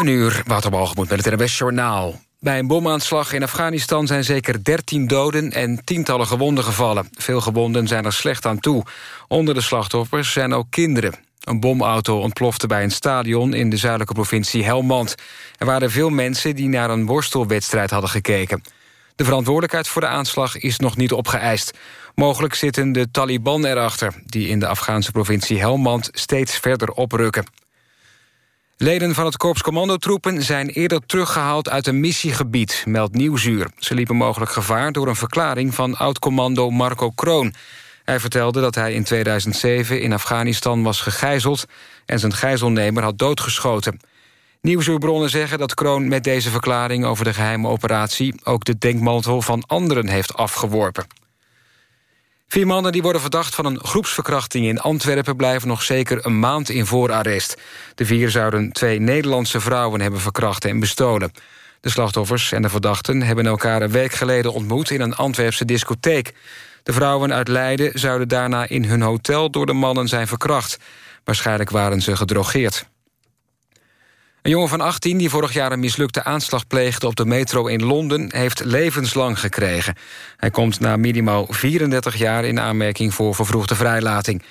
7 uur, Waterbalgemoed met het NWS Journaal. Bij een bomaanslag in Afghanistan zijn zeker 13 doden en tientallen gewonden gevallen. Veel gewonden zijn er slecht aan toe. Onder de slachtoffers zijn ook kinderen. Een bomauto ontplofte bij een stadion in de zuidelijke provincie Helmand. Er waren veel mensen die naar een worstelwedstrijd hadden gekeken. De verantwoordelijkheid voor de aanslag is nog niet opgeëist. Mogelijk zitten de Taliban erachter... die in de Afghaanse provincie Helmand steeds verder oprukken. Leden van het korps commandotroepen zijn eerder teruggehaald uit een missiegebied, meldt Nieuwsuur. Ze liepen mogelijk gevaar door een verklaring van oud-commando Marco Kroon. Hij vertelde dat hij in 2007 in Afghanistan was gegijzeld... en zijn gijzelnemer had doodgeschoten. Nieuwsuurbronnen zeggen dat Kroon met deze verklaring over de geheime operatie... ook de denkmantel van anderen heeft afgeworpen. Vier mannen die worden verdacht van een groepsverkrachting in Antwerpen... blijven nog zeker een maand in voorarrest. De vier zouden twee Nederlandse vrouwen hebben verkracht en bestolen. De slachtoffers en de verdachten hebben elkaar een week geleden ontmoet... in een Antwerpse discotheek. De vrouwen uit Leiden zouden daarna in hun hotel door de mannen zijn verkracht. Waarschijnlijk waren ze gedrogeerd. Een jongen van 18 die vorig jaar een mislukte aanslag pleegde... op de metro in Londen, heeft levenslang gekregen. Hij komt na minimaal 34 jaar in aanmerking voor vervroegde vrijlating.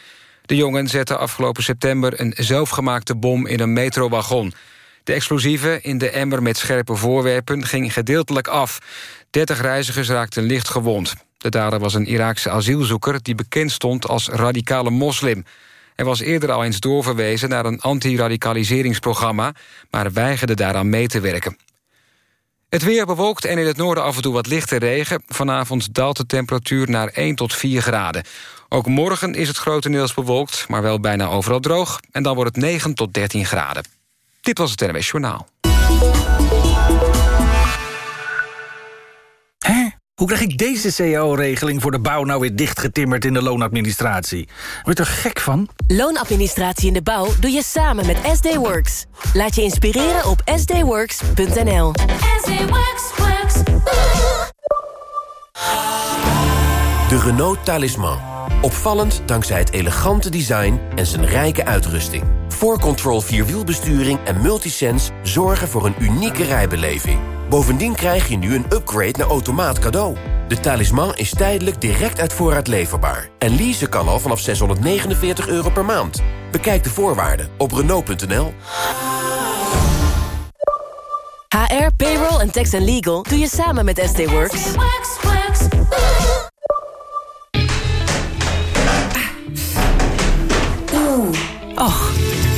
De jongen zette afgelopen september een zelfgemaakte bom in een metrowagon. De explosieve in de emmer met scherpe voorwerpen ging gedeeltelijk af. 30 reizigers raakten licht gewond. De dader was een Iraakse asielzoeker die bekend stond als radicale moslim. Hij was eerder al eens doorverwezen naar een antiradicaliseringsprogramma... maar weigerde daaraan mee te werken. Het weer bewolkt en in het noorden af en toe wat lichte regen. Vanavond daalt de temperatuur naar 1 tot 4 graden. Ook morgen is het grotendeels bewolkt, maar wel bijna overal droog. En dan wordt het 9 tot 13 graden. Dit was het NWS Journaal. Hoe krijg ik deze cao-regeling voor de bouw nou weer dichtgetimmerd in de loonadministratie? Word er gek van? Loonadministratie in de bouw doe je samen met SD Works. Laat je inspireren op sdworks.nl. De Renault Talisman. Opvallend dankzij het elegante design en zijn rijke uitrusting. 4Control Vierwielbesturing en Multisense zorgen voor een unieke rijbeleving. Bovendien krijg je nu een upgrade naar automaat cadeau. De talisman is tijdelijk direct uit voorraad leverbaar. En leasen kan al vanaf 649 euro per maand. Bekijk de voorwaarden op Renault.nl. HR, payroll en tax and legal doe je samen met SD Works. Och,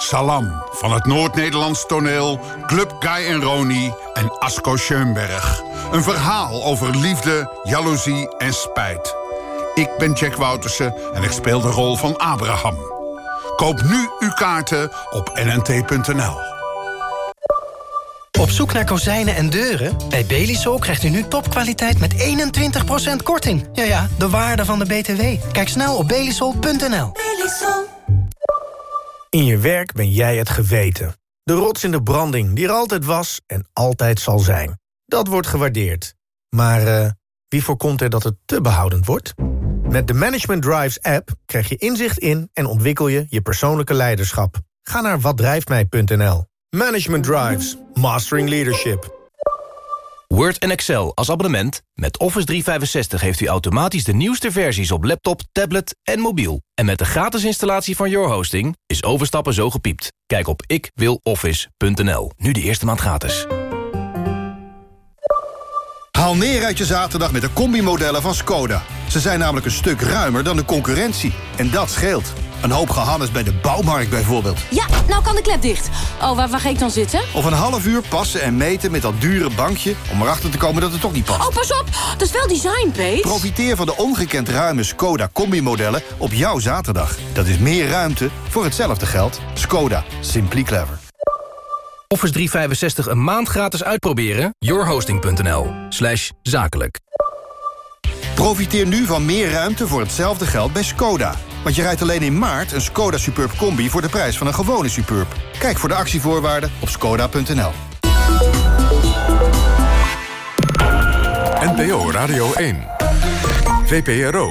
Salam van het Noord-Nederlands toneel... Club Guy en Roni en Asko Schoenberg. Een verhaal over liefde, jaloezie en spijt. Ik ben Jack Woutersen en ik speel de rol van Abraham. Koop nu uw kaarten op nnt.nl. Op zoek naar kozijnen en deuren? Bij Belisol krijgt u nu topkwaliteit met 21% korting. Ja ja, de waarde van de BTW. Kijk snel op belisol.nl. In je werk ben jij het geweten. De rots in de branding die er altijd was en altijd zal zijn. Dat wordt gewaardeerd. Maar uh, wie voorkomt er dat het te behoudend wordt? Met de Management Drives app krijg je inzicht in en ontwikkel je je persoonlijke leiderschap. Ga naar watdrijftmij.nl. Management Drives. Mastering Leadership. Word en Excel als abonnement. Met Office 365 heeft u automatisch de nieuwste versies op laptop, tablet en mobiel. En met de gratis installatie van Your Hosting is overstappen zo gepiept. Kijk op ikwiloffice.nl. Nu de eerste maand gratis. Haal neer uit je zaterdag met de combimodellen van Skoda. Ze zijn namelijk een stuk ruimer dan de concurrentie. En dat scheelt. Een hoop gehannes bij de bouwmarkt bijvoorbeeld. Ja, nou kan de klep dicht. Oh, waar, waar ga ik dan zitten? Of een half uur passen en meten met dat dure bankje... om erachter te komen dat het toch niet past. Oh, pas op! Dat is wel design, Pete. Profiteer van de ongekend ruime Skoda Combi-modellen op jouw zaterdag. Dat is meer ruimte voor hetzelfde geld. Skoda. Simply clever. Office 365 een maand gratis uitproberen? yourhosting.nl slash zakelijk. Profiteer nu van meer ruimte voor hetzelfde geld bij Skoda. Want je rijdt alleen in maart een Skoda Superb Combi... voor de prijs van een gewone Superb. Kijk voor de actievoorwaarden op skoda.nl. NPO Radio 1. VPRO.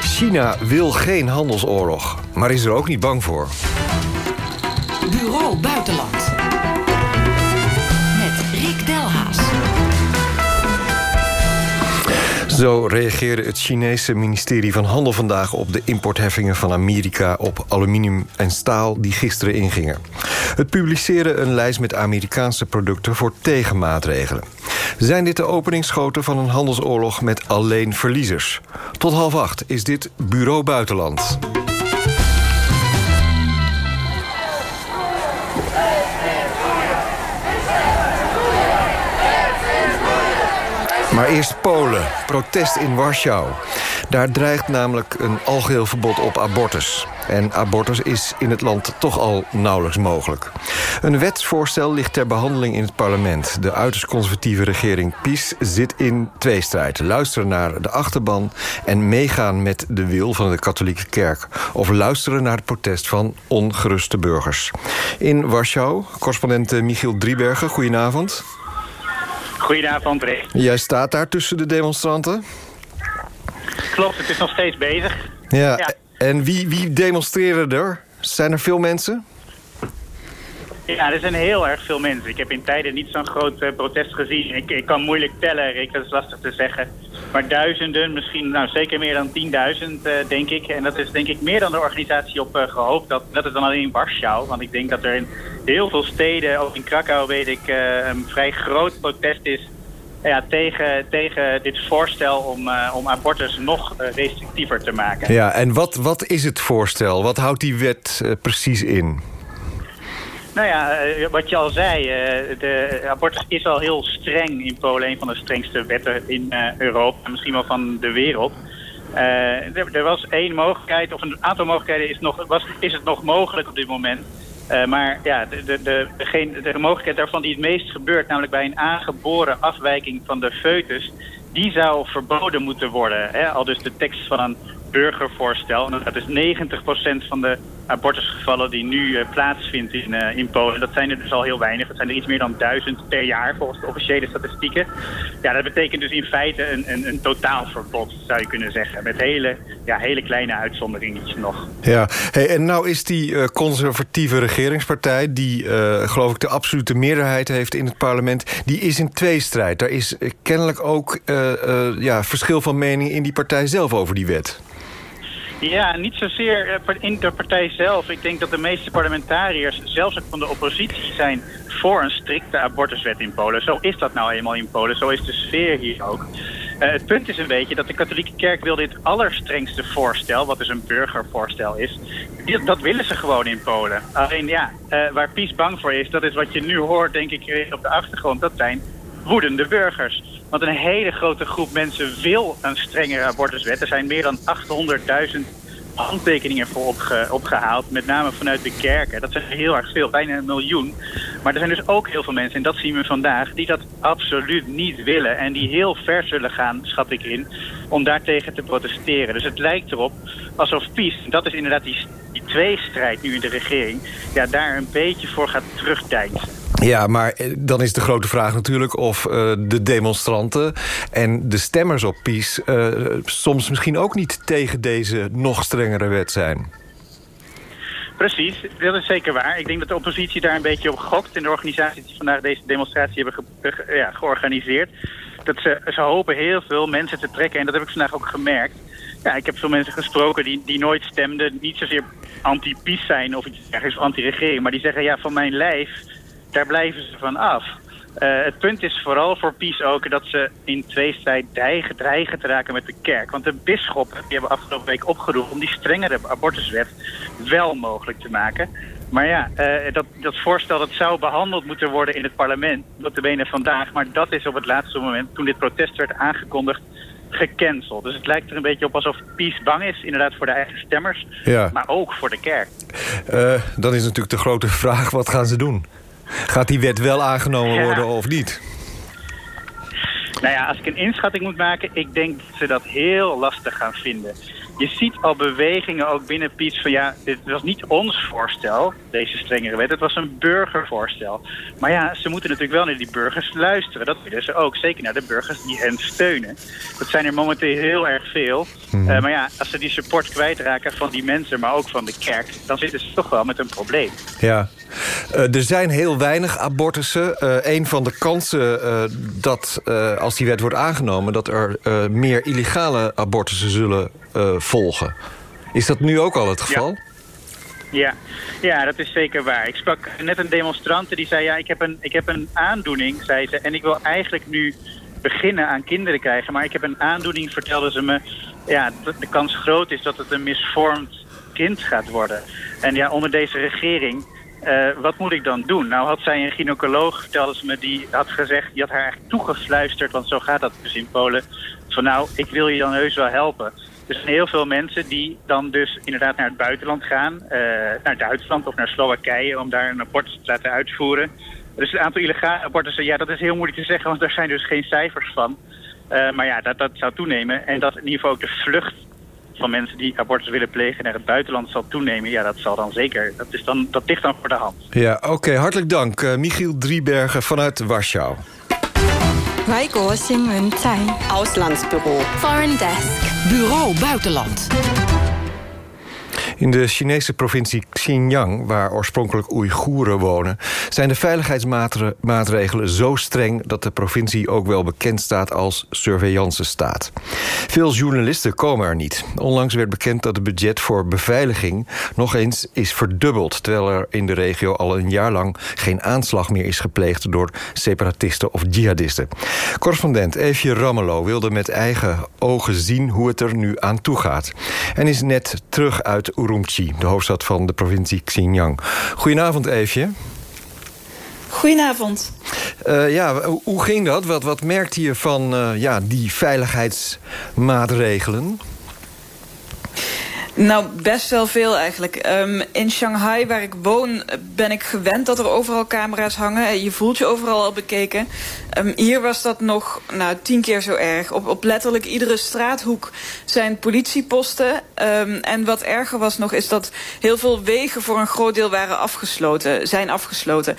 China wil geen handelsoorlog, maar is er ook niet bang voor. Bureau Zo reageerde het Chinese ministerie van Handel vandaag... op de importheffingen van Amerika op aluminium en staal die gisteren ingingen. Het publiceerde een lijst met Amerikaanse producten voor tegenmaatregelen. Zijn dit de openingsschoten van een handelsoorlog met alleen verliezers? Tot half acht is dit Bureau Buitenland. Maar eerst Polen. Protest in Warschau. Daar dreigt namelijk een algeheel verbod op abortus. En abortus is in het land toch al nauwelijks mogelijk. Een wetsvoorstel ligt ter behandeling in het parlement. De uiterst conservatieve regering PiS zit in tweestrijd. Luisteren naar de achterban en meegaan met de wil van de katholieke kerk. Of luisteren naar het protest van ongeruste burgers. In Warschau, correspondent eh, Michiel Driebergen, goedenavond. Goedenavond, Rick. Jij staat daar tussen de demonstranten? Klopt, het is nog steeds bezig. Ja, en wie, wie demonstreren er? Zijn er veel mensen? Ja, er zijn heel erg veel mensen. Ik heb in tijden niet zo'n groot eh, protest gezien. Ik, ik kan moeilijk tellen, Rick, dat is lastig te zeggen. Maar duizenden, misschien nou, zeker meer dan 10.000, eh, denk ik. En dat is denk ik meer dan de organisatie op eh, gehoopt. Dat, dat is dan alleen in Warschau. Want ik denk dat er in heel veel steden, ook in Krakau weet ik, een vrij groot protest is... Ja, tegen, tegen dit voorstel om, om abortus nog restrictiever te maken. Ja, en wat, wat is het voorstel? Wat houdt die wet precies in? Nou ja, eh, wat je al zei, eh, de abortus is al heel streng in Polen. Een van de strengste wetten in eh, Europa, misschien wel van de wereld. Er, was één mogelijkheid, of een aantal mogelijkheden is, nog, was, is het nog mogelijk op dit moment. Maar ja, de, de, de, de mogelijkheid daarvan die het meest gebeurt, namelijk bij een aangeboren afwijking van de foetus, die zou verboden moeten worden. Hè? Al dus de tekst van een burgervoorstel. Dat is 90% van de abortusgevallen die nu eh, plaatsvindt in, eh, in Polen. Dat zijn er dus al heel weinig. Dat zijn er iets meer dan duizend per jaar volgens de officiële statistieken. Ja, dat betekent dus in feite een, een, een totaalverbod, zou je kunnen zeggen. Met hele, ja, hele kleine uitzonderingetjes nog. Ja, hey, en nou is die eh, conservatieve regeringspartij... die, geloof ik, de absolute meerderheid heeft in het parlement... die is in tweestrijd. Daar is kennelijk ook ja, verschil van mening in die partij zelf over die wet. Ja, niet zozeer eh, in de partij zelf. Ik denk dat de meeste parlementariërs, zelfs ook van de oppositie, zijn voor een strikte abortuswet in Polen. Zo is dat nou eenmaal in Polen. Zo is de sfeer hier ook. Eh, het punt is een beetje dat de katholieke kerk wil dit allerstrengste voorstel, wat dus een burgervoorstel is, dat willen ze gewoon in Polen. Alleen ja, eh, waar PiS bang voor is, dat is wat je nu hoort, denk ik, op de achtergrond, dat zijn woedende burgers. Want een hele grote groep mensen wil een strengere abortuswet. Er zijn meer dan 800.000 handtekeningen voor opge- opgehaald. Met name vanuit de kerken. Dat zijn heel erg veel, bijna een miljoen. Maar er zijn dus ook heel veel mensen, en dat zien we vandaag... die dat absoluut niet willen. En die heel ver zullen gaan, schat ik in... om daartegen te protesteren. Dus het lijkt erop alsof PiS, dat is inderdaad die, die tweestrijd nu in de regering... ja, daar een beetje voor gaat terugdeinzen. Ja, maar eh, dan is de grote vraag natuurlijk of eh, de demonstranten en de stemmers op PiS... eh, soms misschien ook niet tegen deze nog strengere wet zijn. Precies, dat is zeker waar. Ik denk dat de oppositie daar een beetje op gokt. En de organisaties die vandaag deze demonstratie hebben ja, georganiseerd. Dat ze, ze hopen heel veel mensen te trekken. En dat heb ik vandaag ook gemerkt. Ja, ik heb veel mensen gesproken die, die nooit stemden. Niet zozeer anti-PiS zijn of iets ergens anti-regering. Maar die zeggen, ja, van mijn lijf, daar blijven ze van af. Uh, het punt is vooral voor PiS ook dat ze in tweestrijd dreigen, dreigen te raken met de kerk. Want de bisschoppen die hebben afgelopen week opgeroepen om die strengere abortuswet wel mogelijk te maken. Maar ja, uh, dat, dat voorstel dat zou behandeld moeten worden in het parlement, de benen vandaag. Maar dat is op het laatste moment, toen dit protest werd aangekondigd, gecanceld. Dus het lijkt er een beetje op alsof PiS bang is, inderdaad voor de eigen stemmers, ja. maar ook voor de kerk. Uh, dan is natuurlijk de grote vraag, wat gaan ze doen? Gaat die wet wel aangenomen ja. worden of niet? Nou ja, als ik een inschatting moet maken, ik denk dat ze dat heel lastig gaan vinden. Je ziet al bewegingen ook binnen PiS van ja, dit was niet ons voorstel, deze strengere wet. Het was een burgervoorstel. Maar ja, ze moeten natuurlijk wel naar die burgers luisteren. Dat willen ze ook, zeker naar de burgers die hen steunen. Dat zijn er momenteel heel erg veel. Mm. Uh, maar ja, als ze die support kwijtraken van die mensen, maar ook van de kerk... dan zitten ze toch wel met een probleem. Ja. Uh, er zijn heel weinig abortussen. Uh, een van de kansen dat als die wet wordt aangenomen... dat er meer illegale abortussen zullen volgen. Is dat nu ook al het geval? Ja. Ja. ja, dat is zeker waar. Ik sprak net een demonstrante die zei... ja, ik heb een, ik heb een aandoening, zei ze... en ik wil eigenlijk nu beginnen aan kinderen krijgen... maar ik heb een aandoening, vertelde ze me... ja, de kans groot is dat het een misvormd kind gaat worden. En ja, onder deze regering... Uh, wat moet ik dan doen? Nou had zij een gynaecoloog, vertelde ze me, die had gezegd... die had haar eigenlijk toegefluisterd, want zo gaat dat dus in Polen... van nou, ik wil je dan heus wel helpen. Er zijn heel veel mensen die dan dus inderdaad naar het buitenland gaan. Uh, naar Duitsland of naar Slowakije om daar een abortus te laten uitvoeren. Dus het aantal illegale abortussen, dus ja, dat is heel moeilijk te zeggen, want daar zijn dus geen cijfers van. Eh, maar ja, dat, dat zou toenemen. En dat in ieder geval ook de vlucht van mensen die abortus willen plegen naar het buitenland zal toenemen. Ja, dat zal dan zeker. Dat, is dan, dat ligt dan voor de hand. Ja, oké. Hartelijk dank. Eh, Michiel Driebergen vanuit Warschau. Wij Auslandsbureau. Foreign Desk. Bureau Buitenland. In de Chinese provincie Xinjiang, waar oorspronkelijk Oeigoeren wonen... zijn de veiligheidsmaatregelen zo streng... dat de provincie ook wel bekend staat als surveillancestaat. Veel journalisten komen er niet. Onlangs werd bekend dat het budget voor beveiliging... nog eens is verdubbeld... terwijl er in de regio al een jaar lang geen aanslag meer is gepleegd... door separatisten of jihadisten. Correspondent Eefje Rammelo wilde met eigen ogen zien... hoe het er nu aan toe gaat. En is net terug uit Urumqi, de hoofdstad van de provincie Xinjiang. Goedenavond, Eefje. Goedenavond. Uh, ja, hoe ging dat? Wat, wat merkte je van uh, ja, die veiligheidsmaatregelen? Nou, best wel veel eigenlijk. Um, in Shanghai, waar ik woon, ben ik gewend dat er overal camera's hangen. Je voelt je overal al bekeken. Um, hier was dat nog nou, tien keer zo erg. Op, op letterlijk iedere straathoek zijn politieposten. Um, en wat erger was nog, is dat heel veel wegen voor een groot deel waren afgesloten, zijn afgesloten.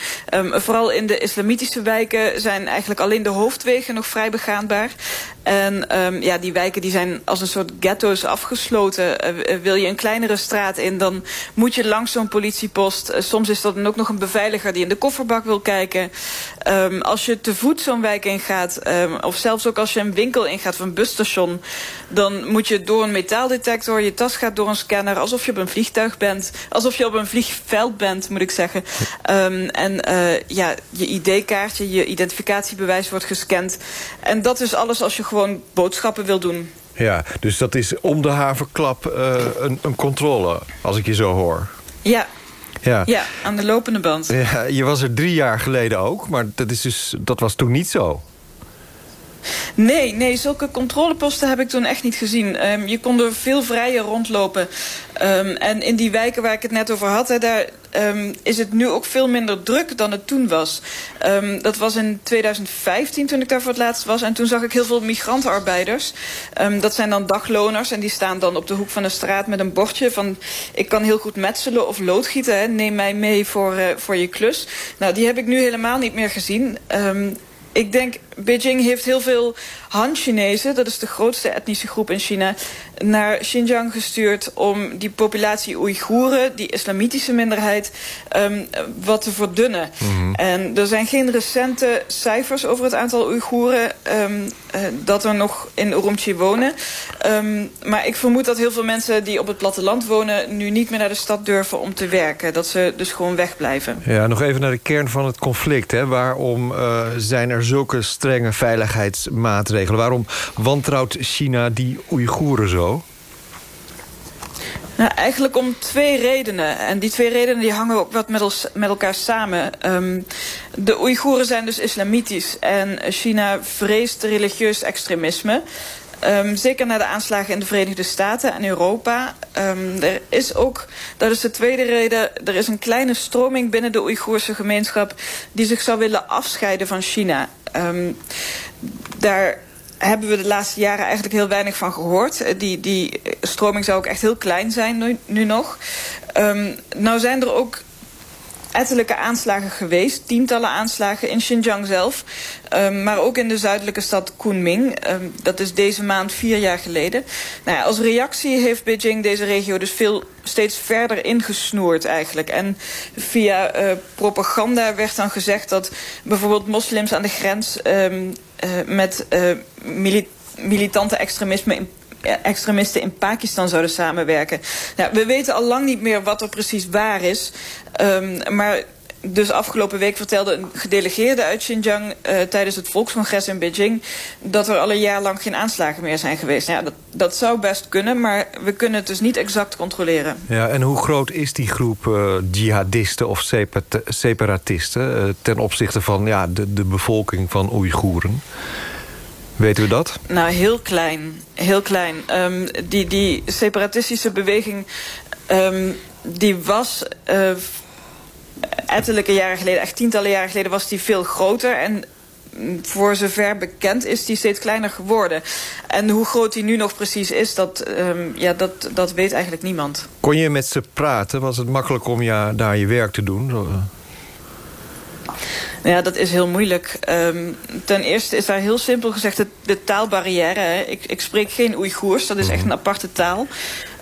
vooral in de islamitische wijken zijn eigenlijk alleen de hoofdwegen nog vrij begaanbaar. En ja, die wijken die zijn als een soort ghetto's afgesloten. Uh, wil je een kleinere straat in, dan moet je langs zo'n politiepost. Uh, soms is dat dan ook nog een beveiliger die in de kofferbak wil kijken. Als je te voet zo'n wijk ingaat, um, of zelfs ook als je een winkel ingaat of een busstation... dan moet je door een metaaldetector, je tas gaat door een scanner... alsof je op een vliegtuig bent. Alsof je op een vliegveld bent, moet ik zeggen. Um, en uh, ja, je ID-kaartje, je identificatiebewijs wordt gescand. En dat is alles als je gewoon boodschappen wil doen. Ja, dus dat is om de haverklap uh, een, een controle, als ik je zo hoor. Ja, ja. ja, aan de lopende band. Ja, je was er drie jaar geleden ook, maar dat, is dus, dat was toen niet zo. Nee, nee, zulke controleposten heb ik toen echt niet gezien. Um, je kon er veel vrijer rondlopen. Um, en in die wijken waar ik het net over had... Daar um, is het nu ook veel minder druk dan het toen was. dat was in 2015 toen ik daar voor het laatst was. En toen zag ik heel veel migrantenarbeiders. dat zijn dan dagloners en die staan dan op de hoek van de straat... met een bordje van ik kan heel goed metselen of loodgieten. Neem mij mee voor, uh, voor je klus. Nou, die heb ik nu helemaal niet meer gezien ik denk, Beijing heeft heel veel Han-Chinezen. Dat is de grootste etnische groep in China. naar Xinjiang gestuurd om die populatie Oeigoeren, die islamitische minderheid, um, wat te verdunnen. Mm -hmm. En er zijn geen recente cijfers over het aantal Oeigoeren um, uh, dat er nog in Urumqi wonen. Um, maar ik vermoed dat heel veel mensen die op het platteland wonen nu niet meer naar de stad durven om te werken. Dat ze dus gewoon wegblijven. Ja, nog even naar de kern van het conflict. Hè. Waarom uh, zijn er zulke strenge veiligheidsmaatregelen? Waarom wantrouwt China die Oeigoeren zo? Nou, eigenlijk om twee redenen. En die twee redenen die hangen ook wat met, ons, met elkaar samen. Um, de Oeigoeren zijn dus islamitisch en China vreest religieus extremisme. Um, zeker na de aanslagen in de Verenigde Staten en Europa. Um, er is ook, dat is de tweede reden, er is een kleine stroming binnen de Oeigoerse gemeenschap die zich zou willen afscheiden van China. Daar hebben we de laatste jaren eigenlijk heel weinig van gehoord. Die, die stroming zou ook echt heel klein zijn nu, nu nog. Um, nou zijn er ook ettelijke aanslagen geweest. Tientallen aanslagen in Xinjiang zelf. Um, maar ook in de zuidelijke stad Kunming. Um, dat is deze maand vier jaar geleden. Nou ja, als reactie heeft Beijing deze regio dus veel steeds verder ingesnoerd eigenlijk. En via uh, propaganda werd dan gezegd dat bijvoorbeeld moslims aan de grens... Um, uh, met mili militante extremisme extremisten in Pakistan zouden samenwerken. Nou, we weten al lang niet meer wat er precies waar is. Um, maar dus afgelopen week vertelde een gedelegeerde uit Xinjiang... Uh, tijdens het volkscongres in Beijing... dat er al een jaar lang geen aanslagen meer zijn geweest. Nou ja, dat, dat zou best kunnen, maar we kunnen het dus niet exact controleren. Ja, en hoe groot is die groep uh, jihadisten of separatisten... Uh, ten opzichte van ja, de, de bevolking van Oeigoeren? Weten we dat? Nou, heel klein. Heel klein. Um, die, die separatistische beweging... Um, die was... Uh, ettelijke jaren geleden, echt tientallen jaren geleden... was die veel groter en voor zover bekend is die steeds kleiner geworden. En hoe groot die nu nog precies is, dat, um, ja, dat, dat weet eigenlijk niemand. Kon je met ze praten? Was het makkelijk om ja, daar je werk te doen? Ja, dat is heel moeilijk. Um, ten eerste is daar heel simpel gezegd de, de taalbarrière. Hè. Ik, ik spreek geen Oeigoers, dat is echt een aparte taal.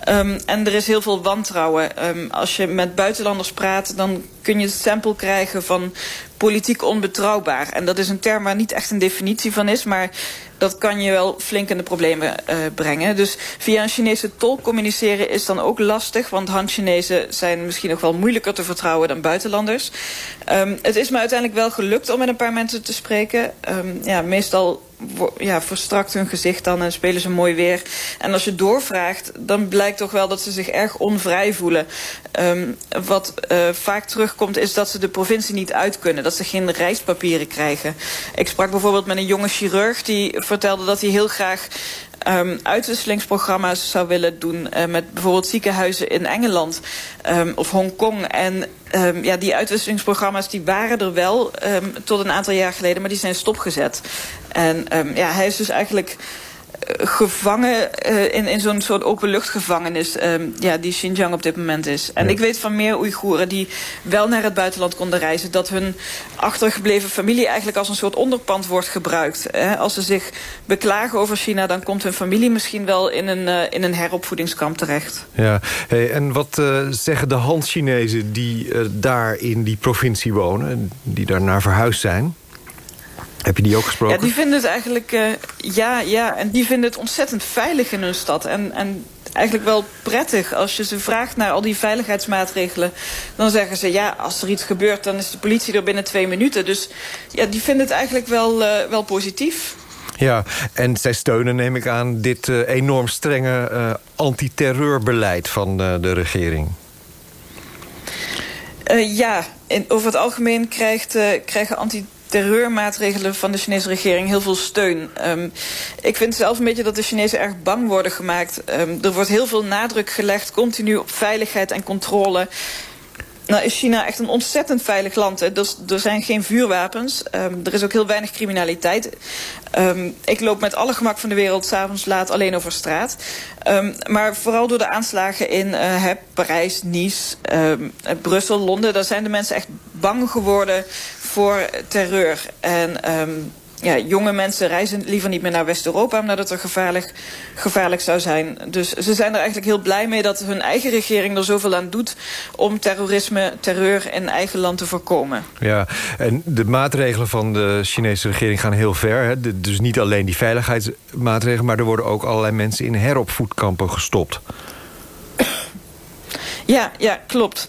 Um, en er is heel veel wantrouwen. Um, als je met buitenlanders praat, dan kun je het stempel krijgen van politiek onbetrouwbaar. En dat is een term waar niet echt een definitie van is, maar dat kan je wel flink in de problemen uh, brengen. Dus via een Chinese tolk communiceren is dan ook lastig... want Han-Chinezen zijn misschien nog wel moeilijker te vertrouwen dan buitenlanders. Um, het is me uiteindelijk wel gelukt om met een paar mensen te spreken. Um, ja, meestal ja, verstrakt hun gezicht dan en spelen ze mooi weer. En als je doorvraagt, dan blijkt toch wel dat ze zich erg onvrij voelen. Um, wat uh, vaak terugkomt is dat ze de provincie niet uit kunnen. Dat ze geen reispapieren krijgen. Ik sprak bijvoorbeeld met een jonge chirurg die vertelde dat hij heel graag um, uitwisselingsprogramma's zou willen doen... Uh, met bijvoorbeeld ziekenhuizen in Engeland um, of Hongkong. En um, ja, die uitwisselingsprogramma's die waren er wel tot een aantal jaar geleden... maar die zijn stopgezet. En ja, hij is dus eigenlijk gevangen uh, in, in zo'n soort openluchtgevangenis um, ja, die Xinjiang op dit moment is. En ja. ik weet van meer Oeigoeren die wel naar het buitenland konden reizen... dat hun achtergebleven familie eigenlijk als een soort onderpand wordt gebruikt. Hè? Als ze zich beklagen over China, dan komt hun familie misschien wel in een, uh, in een heropvoedingskamp terecht. Ja, hey, en wat uh, zeggen de Han-Chinezen die daar in die provincie wonen... die daar naar verhuisd zijn... Heb je die ook gesproken? Ja, die vinden het eigenlijk... Uh, ja, ja, en die vinden het ontzettend veilig in hun stad. En, en eigenlijk wel prettig. Als je ze vraagt naar al die veiligheidsmaatregelen... dan zeggen ze, ja, als er iets gebeurt... dan is de politie er binnen twee minuten. Dus ja, die vinden het eigenlijk wel, uh, wel positief. Ja, en zij steunen, neem ik aan, dit uh, enorm strenge antiterreurbeleid van de regering. Ja, in, over het algemeen krijgt, krijgen anti terreurmaatregelen van de Chinese regering heel veel steun. Um, ik vind zelf een beetje dat de Chinezen erg bang worden gemaakt. Um, er wordt heel veel nadruk gelegd, continu op veiligheid en controle. Nou is China echt een ontzettend veilig land. Hè. Dus, er zijn geen vuurwapens. Um, er is ook heel weinig criminaliteit. Um, ik loop met alle gemak van de wereld s'avonds laat alleen over straat. Um, maar vooral door de aanslagen in uh, Parijs, Nice, Brussel, Londen... daar zijn de mensen echt bang geworden voor terreur. En ja, jonge mensen reizen liever niet meer naar West-Europa... omdat het er gevaarlijk, gevaarlijk zou zijn. Dus ze zijn er eigenlijk heel blij mee dat hun eigen regering er zoveel aan doet... om terrorisme, terreur in eigen land te voorkomen. Ja, en de maatregelen van de Chinese regering gaan heel ver. Hè? dus niet alleen die veiligheidsmaatregelen... maar er worden ook allerlei mensen in heropvoedkampen gestopt. Ja, ja, klopt.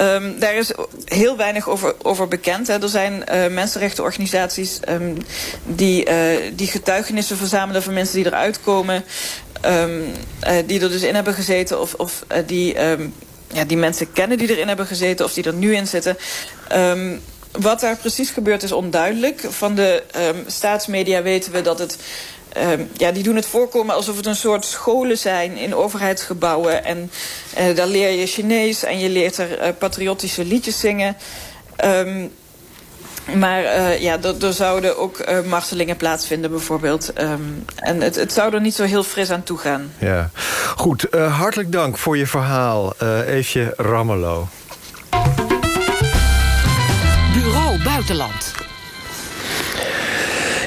Um, daar is heel weinig over, over bekend. Hè. Er zijn uh, mensenrechtenorganisaties um, die, uh, die getuigenissen verzamelen van mensen die eruit komen. Um, uh, die er dus in hebben gezeten of, of die, ja, die mensen kennen die erin hebben gezeten of die er nu in zitten. wat daar precies gebeurt is onduidelijk. Van de staatsmedia weten we dat het Um, ja, die doen het voorkomen alsof het een soort scholen zijn in overheidsgebouwen. En uh, daar leer je Chinees en je leert er uh, patriotische liedjes zingen. Um, maar uh, ja, er zouden ook uh, martelingen plaatsvinden bijvoorbeeld. Um, en het, het zou er niet zo heel fris aan toe gaan. Ja. Goed, uh, hartelijk dank voor je verhaal, Eefje Rammelo. Bureau Buitenland.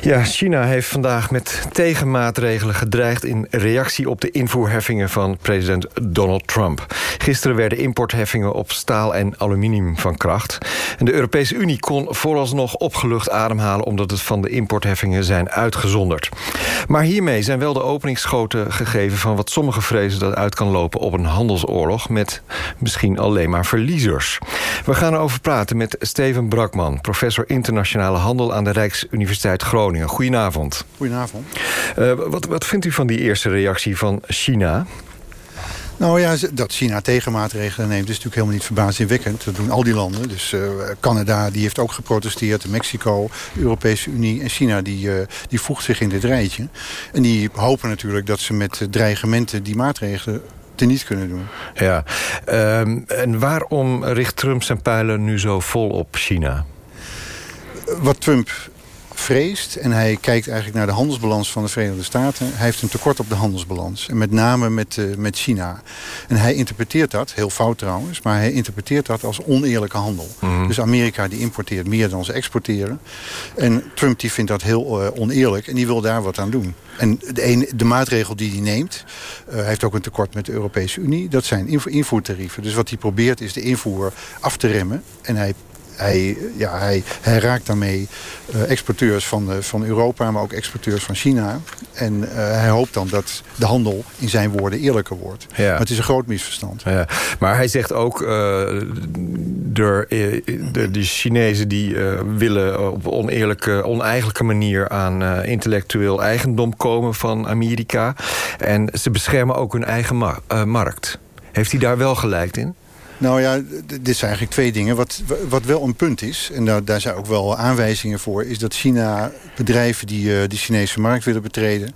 Ja, China heeft vandaag met tegenmaatregelen gedreigd... in reactie op de invoerheffingen van president Donald Trump. Gisteren werden importheffingen op staal en aluminium van kracht. En de Europese Unie kon vooralsnog opgelucht ademhalen... omdat het van de importheffingen zijn uitgezonderd. Maar hiermee zijn wel de openingsschoten gegeven... van wat sommigen vrezen dat uit kan lopen op een handelsoorlog... met misschien alleen maar verliezers. We gaan erover praten met Steven Brakman... professor internationale handel aan de Rijksuniversiteit Groningen. Goedenavond. Goedenavond. Uh, wat, wat vindt u van die eerste reactie van China? Nou ja, dat China tegenmaatregelen neemt... is natuurlijk helemaal niet verbazingwekkend. Dat doen al die landen. Dus uh, Canada die heeft ook geprotesteerd. Mexico, de Europese Unie en China... Die, uh, die voegt zich in dit rijtje. En die hopen natuurlijk dat ze met dreigementen... die maatregelen teniet kunnen doen. Ja, um, en waarom richt Trump zijn pijlen nu zo vol op China? Wat Trump vreest. En hij kijkt eigenlijk naar de handelsbalans van de Verenigde Staten. Hij heeft een tekort op de handelsbalans. En met name met, uh, met China. En hij interpreteert dat, heel fout trouwens... maar hij interpreteert dat als oneerlijke handel. Mm. Dus Amerika die importeert meer dan ze exporteren. En Trump die vindt dat heel uh, oneerlijk en die wil daar wat aan doen. En de, een, de maatregel die hij neemt... Uh, heeft ook een tekort met de Europese Unie. Dat zijn invoertarieven. Dus wat hij probeert is de invoer af te remmen. En hij hij, ja, hij, hij raakt daarmee uh, exporteurs van, uh, van Europa, maar ook exporteurs van China. En uh, hij hoopt dan dat de handel in zijn woorden eerlijker wordt. Ja. Maar het is een groot misverstand. Ja. Maar hij zegt ook, de, de, de Chinezen die willen op oneerlijke, oneigenlijke manier aan intellectueel eigendom komen van Amerika. En ze beschermen ook hun eigen ma markt. Heeft hij daar wel gelijk in? Nou ja, dit zijn eigenlijk twee dingen. Wat, wat wel een punt is, en daar, daar zijn ook wel aanwijzingen voor... is dat China bedrijven die uh, de Chinese markt willen betreden...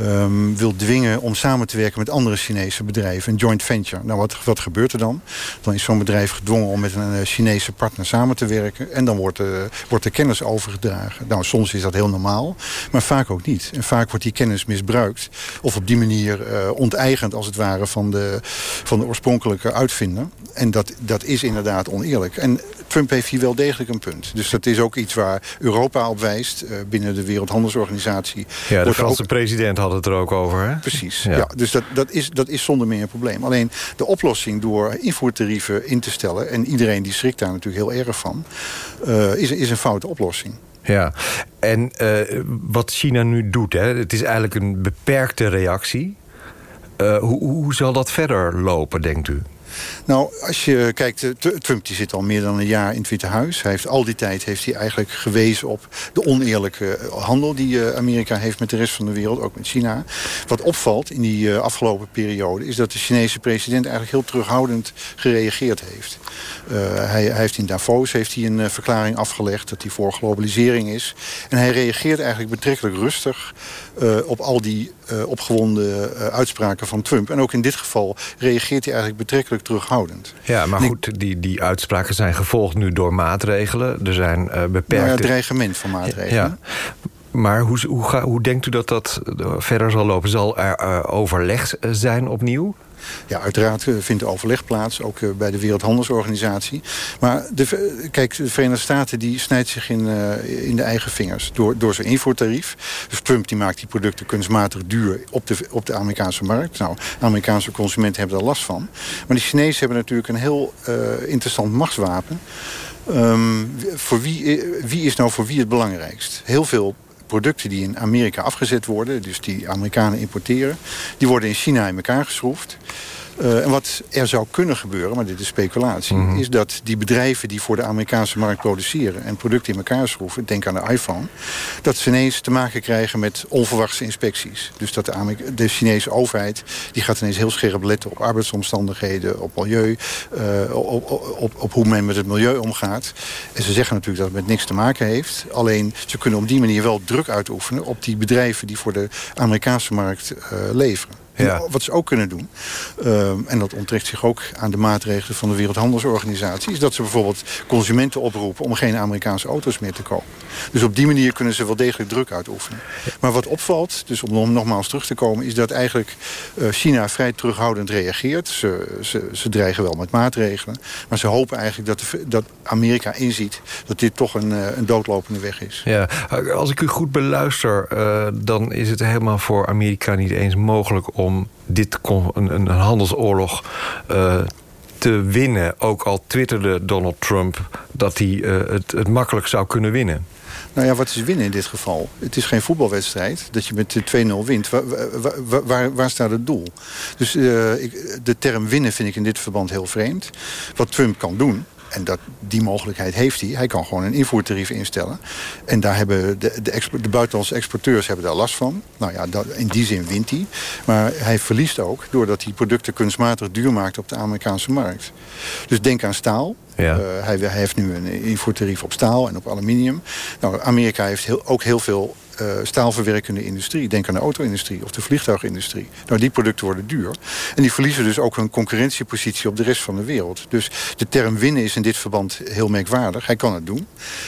Um, wil dwingen om samen te werken met andere Chinese bedrijven. Een joint venture. Nou, wat, wat gebeurt er dan? Dan is zo'n bedrijf gedwongen om met een uh, Chinese partner samen te werken. En dan wordt, uh, wordt de kennis overgedragen. Nou, soms is dat heel normaal, maar vaak ook niet. En vaak wordt die kennis misbruikt. Of op die manier onteigend, als het ware, van de, van de oorspronkelijke uitvinder. Dat, dat is inderdaad oneerlijk. En Trump heeft hier wel degelijk een punt. Dus dat is ook iets waar Europa op wijst uh, binnen de Wereldhandelsorganisatie. Ja, de Franse ook... president had het er ook over, hè? Precies, ja. ja dus dat, dat, is, dat is zonder meer een probleem. Alleen de oplossing door invoertarieven in te stellen... en iedereen die schrikt daar natuurlijk heel erg van... Uh, is, is een foute oplossing. Ja, en uh, wat China nu doet, hè, het is eigenlijk een beperkte reactie. Uh, hoe, hoe zal dat verder lopen, denkt u? Nou, als je kijkt, eh, Trump die zit al meer dan een jaar in het Witte Huis. Hij heeft al die tijd heeft hij eigenlijk gewezen op de oneerlijke eh, handel die eh, Amerika heeft met de rest van de wereld, ook met China. Wat opvalt in die afgelopen periode is dat de Chinese president eigenlijk heel terughoudend gereageerd heeft. Hij, heeft in Davos heeft hij een verklaring afgelegd dat hij voor globalisering is. En hij reageert eigenlijk betrekkelijk rustig op al die uh, opgewonden uitspraken van Trump. En ook in dit geval reageert hij eigenlijk betrekkelijk terughoudend. Ja, maar goed, die, die uitspraken zijn gevolgd nu door maatregelen. Er zijn beperkte... Nou ja, dreigement van maatregelen. Ja. Maar hoe, hoe, ga, hoe denkt u dat dat verder zal lopen? Zal er overleg zijn opnieuw? Ja, uiteraard vindt overleg plaats, ook bij de Wereldhandelsorganisatie. Maar de, kijk, de Verenigde Staten die snijdt zich in, in de eigen vingers door, door zijn invoertarief. Dus Trump die maakt die producten kunstmatig duur op de, op de Amerikaanse markt. Nou, Amerikaanse consumenten hebben daar last van. Maar de Chinezen hebben natuurlijk een heel interessant machtswapen. Um, voor wie, wie is nou voor wie het belangrijkst? Heel veel producten die in Amerika afgezet worden... dus die Amerikanen importeren... die worden in China in elkaar geschroefd. Uh, en wat er zou kunnen gebeuren, maar dit is speculatie... Mm -hmm. is dat die bedrijven die voor de Amerikaanse markt produceren... en producten in elkaar schroeven, denk aan de iPhone... dat ze ineens te maken krijgen met onverwachte inspecties. Dus dat de, Amerika de Chinese overheid die gaat ineens heel scherp letten... op arbeidsomstandigheden, op milieu... Uh, op, op, op, hoe men met het milieu omgaat. En ze zeggen natuurlijk dat het met niks te maken heeft. Alleen, ze kunnen op die manier wel druk uitoefenen... op die bedrijven die voor de Amerikaanse markt uh, leveren. Ja. Wat ze ook kunnen doen, uh, en dat onttrekt zich ook aan de maatregelen van de Wereldhandelsorganisatie... is dat ze bijvoorbeeld consumenten oproepen om geen Amerikaanse auto's meer te kopen. Dus op die manier kunnen ze wel degelijk druk uitoefenen. Maar wat opvalt, dus om nogmaals terug te komen... is dat eigenlijk uh, China vrij terughoudend reageert. Ze, ze, ze dreigen wel met maatregelen. Maar ze hopen eigenlijk dat, de, dat Amerika inziet dat dit toch een, uh, een doodlopende weg is. Ja, als ik u goed beluister, uh, dan is het helemaal voor Amerika niet eens mogelijk... om om dit een, een handelsoorlog uh, te winnen. Ook al twitterde Donald Trump dat hij uh, het, het makkelijk zou kunnen winnen. Nou ja, wat is winnen in dit geval? Het is geen voetbalwedstrijd dat je met 2-0 wint. Waar, waar, staat het doel? Dus uh, ik, de term winnen vind ik in dit verband heel vreemd. Wat Trump kan doen, en dat, die mogelijkheid heeft hij. Hij kan gewoon een invoertarief instellen. En daar hebben de, de, buitenlandse exporteurs hebben daar last van. Nou ja, dat, in die zin wint hij. Maar hij verliest ook doordat hij producten kunstmatig duur maakt op de Amerikaanse markt. Dus denk aan staal. Ja. Uh, hij, heeft nu een invoertarief op staal en op aluminium. Nou, Amerika heeft heel, ook heel veel uh, staalverwerkende industrie. Denk aan de auto-industrie of de vliegtuigindustrie. Nou, die producten worden duur. En die verliezen dus ook hun concurrentiepositie op de rest van de wereld. Dus de term winnen is in dit verband heel merkwaardig. Hij kan het doen.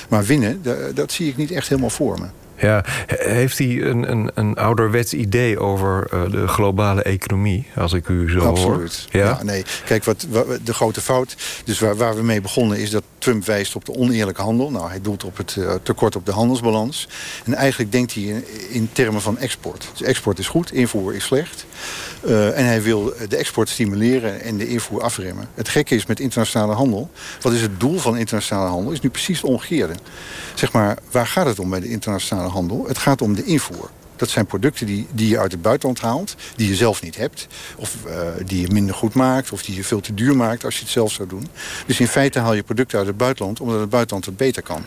Maar winnen, dat zie ik niet echt helemaal voor me. Ja, heeft hij een, een, een ouderwets idee over uh, de globale economie, als ik u zo Absoluut. hoor? Absoluut. Ja? ja? nee. Kijk, wat, wat, de grote fout, dus waar, waar we mee begonnen... is dat Trump wijst op de oneerlijke handel. Nou, hij doelt op het uh, tekort op de handelsbalans. En eigenlijk denkt hij in, in termen van export. Dus export is goed, invoer is slecht. Uh, en hij wil de export stimuleren en de invoer afremmen. Het gekke is met internationale handel... wat is het doel van internationale handel? Is nu precies het omgekeerde. Zeg maar, waar gaat het om bij de internationale handel? Het gaat om de invoer. Dat zijn producten die, die je uit het buitenland haalt, die je zelf niet hebt. Of uh, die je minder goed maakt, of die je veel te duur maakt als je het zelf zou doen. Dus in feite haal je producten uit het buitenland, omdat het buitenland het beter kan.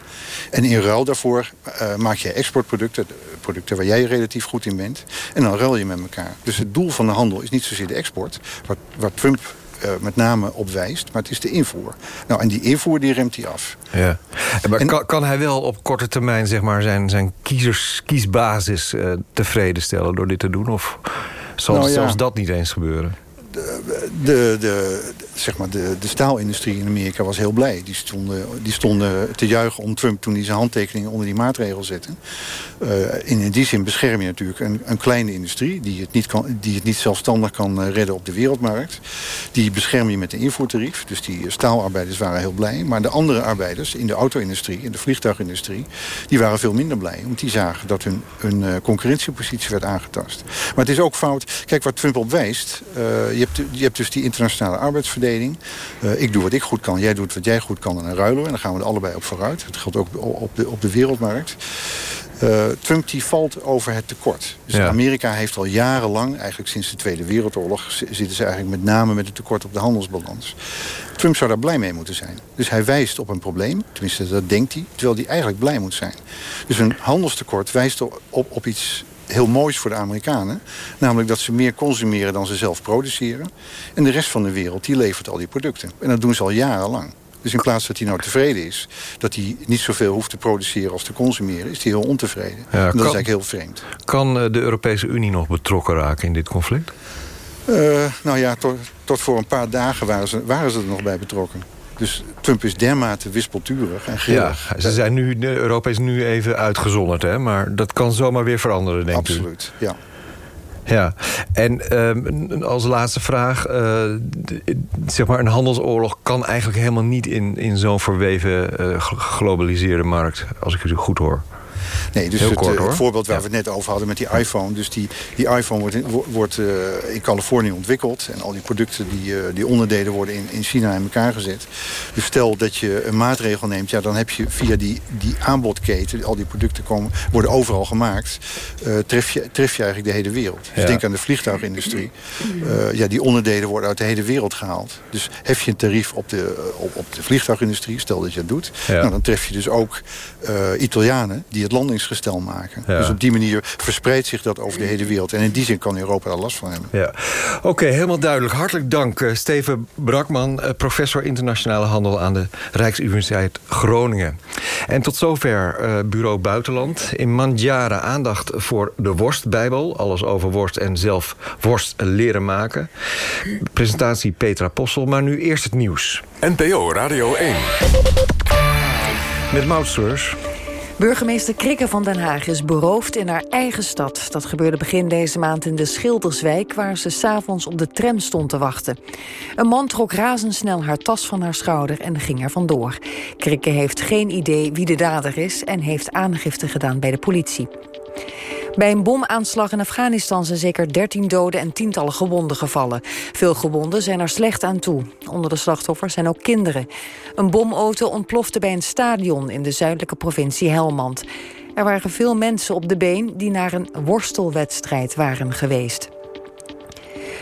En in ruil daarvoor uh, maak je exportproducten, producten waar jij relatief goed in bent. En dan ruil je met elkaar. Dus het doel van de handel is niet zozeer de export, wat, wat Trump uh, met name op wijst. Maar het is de invoer. Nou, en die invoer die remt hij af. Ja. Maar en, kan, kan, hij wel op korte termijn zeg maar, zijn, zijn kiezers, kiesbasis uh, tevreden stellen door dit te doen? Of zal nou ja. zelfs dat niet eens gebeuren? De, de, zeg maar de, de staalindustrie in Amerika was heel blij. Die stonden, die stonden te juichen om Trump toen hij zijn handtekeningen onder die maatregel zette. Uh, in, die zin bescherm je natuurlijk een, een kleine industrie... Die het, niet kan, die het niet zelfstandig kan uh, redden op de wereldmarkt. Die bescherm je met een invoertarief. Dus die staalarbeiders waren heel blij. Maar de andere arbeiders in de auto-industrie, in de vliegtuigindustrie... die waren veel minder blij. Want die zagen dat hun, hun uh, concurrentiepositie werd aangetast. Maar het is ook fout... Kijk, wat Trump op wijst... je, hebt, je hebt dus die internationale arbeidsverdeling. ik doe wat ik goed kan, jij doet wat jij goed kan... en dan ruilen we. En dan gaan we er allebei op vooruit. Dat geldt ook op de, op de wereldmarkt. Uh, Trump die valt over het tekort. Dus ja. Amerika heeft al jarenlang, eigenlijk sinds de Tweede Wereldoorlog... zitten ze eigenlijk met name met het tekort op de handelsbalans. Trump zou daar blij mee moeten zijn. Dus hij wijst op een probleem, tenminste dat denkt hij... terwijl hij eigenlijk blij moet zijn. Dus een handelstekort wijst op, op iets heel moois voor de Amerikanen. Namelijk dat ze meer consumeren dan ze zelf produceren. En de rest van de wereld die levert al die producten. En dat doen ze al jarenlang. Dus in plaats dat hij nou tevreden is... dat hij niet zoveel hoeft te produceren als te consumeren... is hij heel ontevreden. Ja, en dat kan, is eigenlijk heel vreemd. Kan de Europese Unie nog betrokken raken in dit conflict? Uh, nou ja, tot, tot voor een paar dagen waren ze, waren ze er nog bij betrokken. Dus Trump is dermate wispelturig en grillig. Ja, ze zijn nu, Europa is nu even uitgezonderd, hè? maar dat kan zomaar weer veranderen, denk Absoluut, u. ja. Ja, en ehm, als laatste vraag. eh, zeg maar, een handelsoorlog kan eigenlijk helemaal niet in, in zo'n verweven, eh, ge- geglobaliseerde markt. Als ik u goed hoor. Nee, dus het, kort, eh, voorbeeld waar we het net over hadden met die iPhone. Dus die, die iPhone wordt, in, wo- wordt eh, in Californië ontwikkeld. En al die producten, die, eh, die onderdelen worden in, in China in elkaar gezet. Dus stel dat je een maatregel neemt. Ja, dan heb je via die, die aanbodketen, al die producten komen, worden overal gemaakt. eh, tref, je, tref je eigenlijk de hele wereld. Dus Ja. denk aan de vliegtuigindustrie. Ja, die onderdelen worden uit de hele wereld gehaald. Dus hef je een tarief op de, op, op de vliegtuigindustrie. Stel dat je dat doet. Ja. Nou, dan tref je dus ook Italianen die het landingsgestel maken. Ja. Dus op die manier verspreidt zich dat over de hele wereld. En in die zin kan Europa daar last van hebben. Ja. Oké, helemaal duidelijk. Hartelijk dank, eh, Steven Brakman, eh, professor internationale handel aan de Rijksuniversiteit Groningen. En tot zover eh, Bureau Buitenland. In Mandjara aandacht voor de Worstbijbel. Alles over worst en zelf worst leren maken. Presentatie Petra Possel, maar nu eerst het nieuws. NPO Radio 1. Met Moutsleurs. Burgemeester Krikke van Den Haag is beroofd in haar eigen stad. Dat gebeurde begin deze maand in de Schilderswijk... waar ze s'avonds op de tram stond te wachten. Een man trok razendsnel haar tas van haar schouder en ging er vandoor. Krikke heeft geen idee wie de dader is... en heeft aangifte gedaan bij de politie. Bij een bomaanslag in Afghanistan zijn zeker 13 doden en tientallen gewonden gevallen. Veel gewonden zijn er slecht aan toe. Onder de slachtoffers zijn ook kinderen. Een bomauto ontplofte bij een stadion in de zuidelijke provincie Helmand. Er waren veel mensen op de been die naar een worstelwedstrijd waren geweest.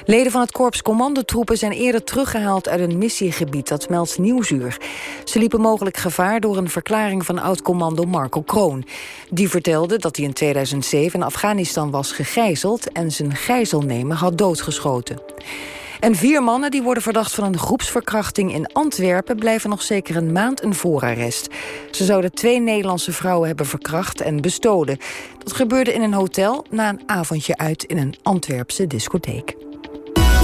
Leden van het korps commandotroepen zijn eerder teruggehaald uit een missiegebied, dat meldt Nieuwsuur. Ze liepen mogelijk gevaar door een verklaring van oud-commando Marco Kroon. Die vertelde dat hij in 2007 in Afghanistan was gegijzeld en zijn gijzelnemer had doodgeschoten. En vier mannen die worden verdacht van een groepsverkrachting in Antwerpen... blijven nog zeker een maand in voorarrest. Ze zouden twee Nederlandse vrouwen hebben verkracht en bestolen. Dat gebeurde in een hotel na een avondje uit in een Antwerpse discotheek.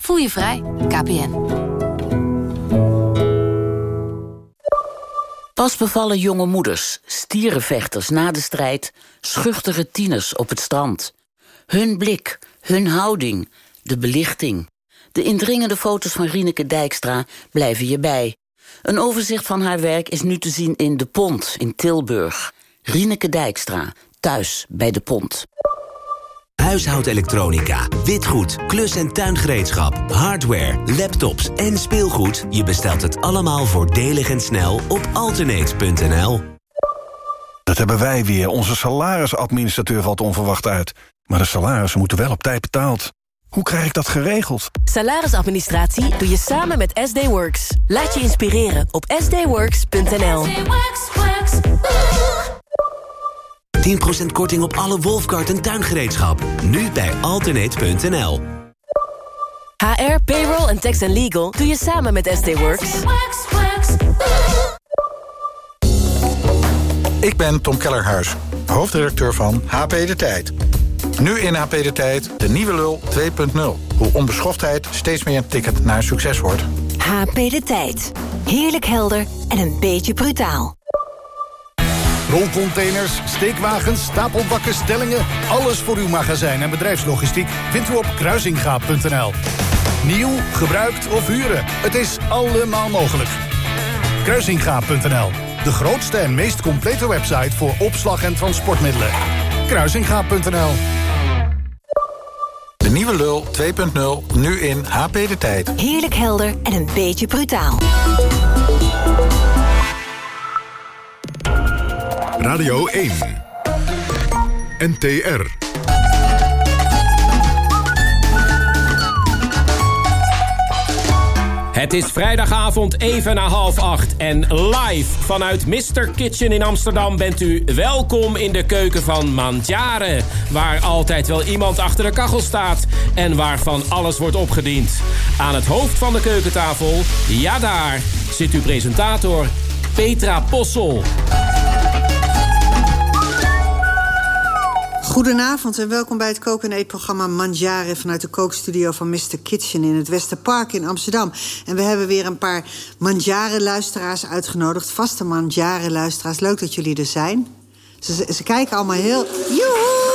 Voel je vrij, KPN. Pas bevallen jonge moeders, stierenvechters na de strijd... schuchtere tieners op het strand. Hun blik, hun houding, de belichting. De indringende foto's van Rieneke Dijkstra blijven je bij. Een overzicht van haar werk is nu te zien in De Pont in Tilburg. Rieneke Dijkstra, thuis bij De Pont. Huishoudelektronica, witgoed, klus- en tuingereedschap, hardware, laptops en speelgoed. Je bestelt het allemaal voordelig en snel op alternate.nl. Dat hebben wij weer. Onze salarisadministrateur valt onverwacht uit. Maar de salarissen moeten wel op tijd betaald. Hoe krijg ik dat geregeld? Salarisadministratie doe je samen met SD Works. Laat je inspireren op sdworks.nl. 10% korting op alle Wolfkart en tuingereedschap. Nu bij alternate.nl. HR, payroll en tax and legal doe je samen met SD Works. Ik ben Tom Kellerhuis, hoofdredacteur van HP De Tijd. Nu in HP De Tijd de nieuwe lul 2.0. Hoe onbeschoftheid steeds meer een ticket naar succes wordt. HP De Tijd. Heerlijk helder en een beetje brutaal. Rolcontainers, steekwagens, stapelbakken, stellingen... alles voor uw magazijn en bedrijfslogistiek vindt u op kruisingaap.nl. Nieuw, gebruikt of huren, het is allemaal mogelijk. Kruisingaap.nl, de grootste en meest complete website... voor opslag en transportmiddelen. Kruisingaap.nl De nieuwe lul 2.0, nu in HP De Tijd. Heerlijk helder en een beetje brutaal. Radio 1. NTR. Het is vrijdagavond even na half acht en live vanuit Mr. Kitchen in Amsterdam bent u welkom in de keuken van Mandjare. Waar altijd wel iemand achter de kachel staat en waarvan alles wordt opgediend. Aan het hoofd van de keukentafel, ja daar, zit uw presentator Petra Possel. Goedenavond en welkom bij het koken en eetprogramma Mangiare... vanuit de kookstudio van Mr. Kitchen in het Westerpark in Amsterdam. En we hebben weer een paar Mangiare-luisteraars uitgenodigd. Vaste Mangiare-luisteraars. Leuk dat jullie er zijn. Ze, ze kijken allemaal heel... Joehoe!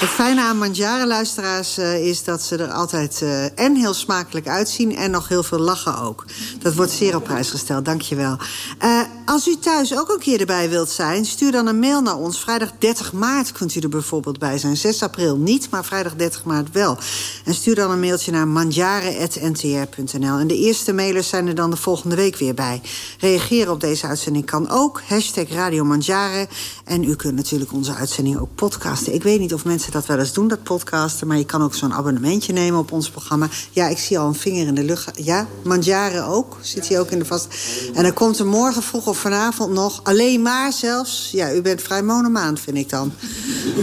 Het fijne aan Manjaren-luisteraars uh, is dat ze er altijd uh, en heel smakelijk uitzien... en nog heel veel lachen ook. Dat wordt zeer op prijs gesteld, dankjewel. Uh, als u thuis ook een keer erbij wilt zijn... stuur dan een mail naar ons. Vrijdag 30 maart kunt u er bijvoorbeeld bij zijn. 6 april niet, maar vrijdag 30 maart wel. En stuur dan een mailtje naar manjaren.ntr.nl. En de eerste mailers zijn er dan de volgende week weer bij. Reageren op deze uitzending kan ook. Hashtag Radio Manjaren. En u kunt natuurlijk onze uitzending ook podcasten. Ik weet niet of mensen dat wel eens doen, dat podcasten. Maar je kan ook zo'n abonnementje nemen op ons programma. Ja, ik zie al een vinger in de lucht. Ja, Mandjaren ook. Zit hij ook in de vast. En dan komt er morgen vroeg of vanavond nog. Alleen maar zelfs. Ja, u bent vrij monomaand, vind ik dan.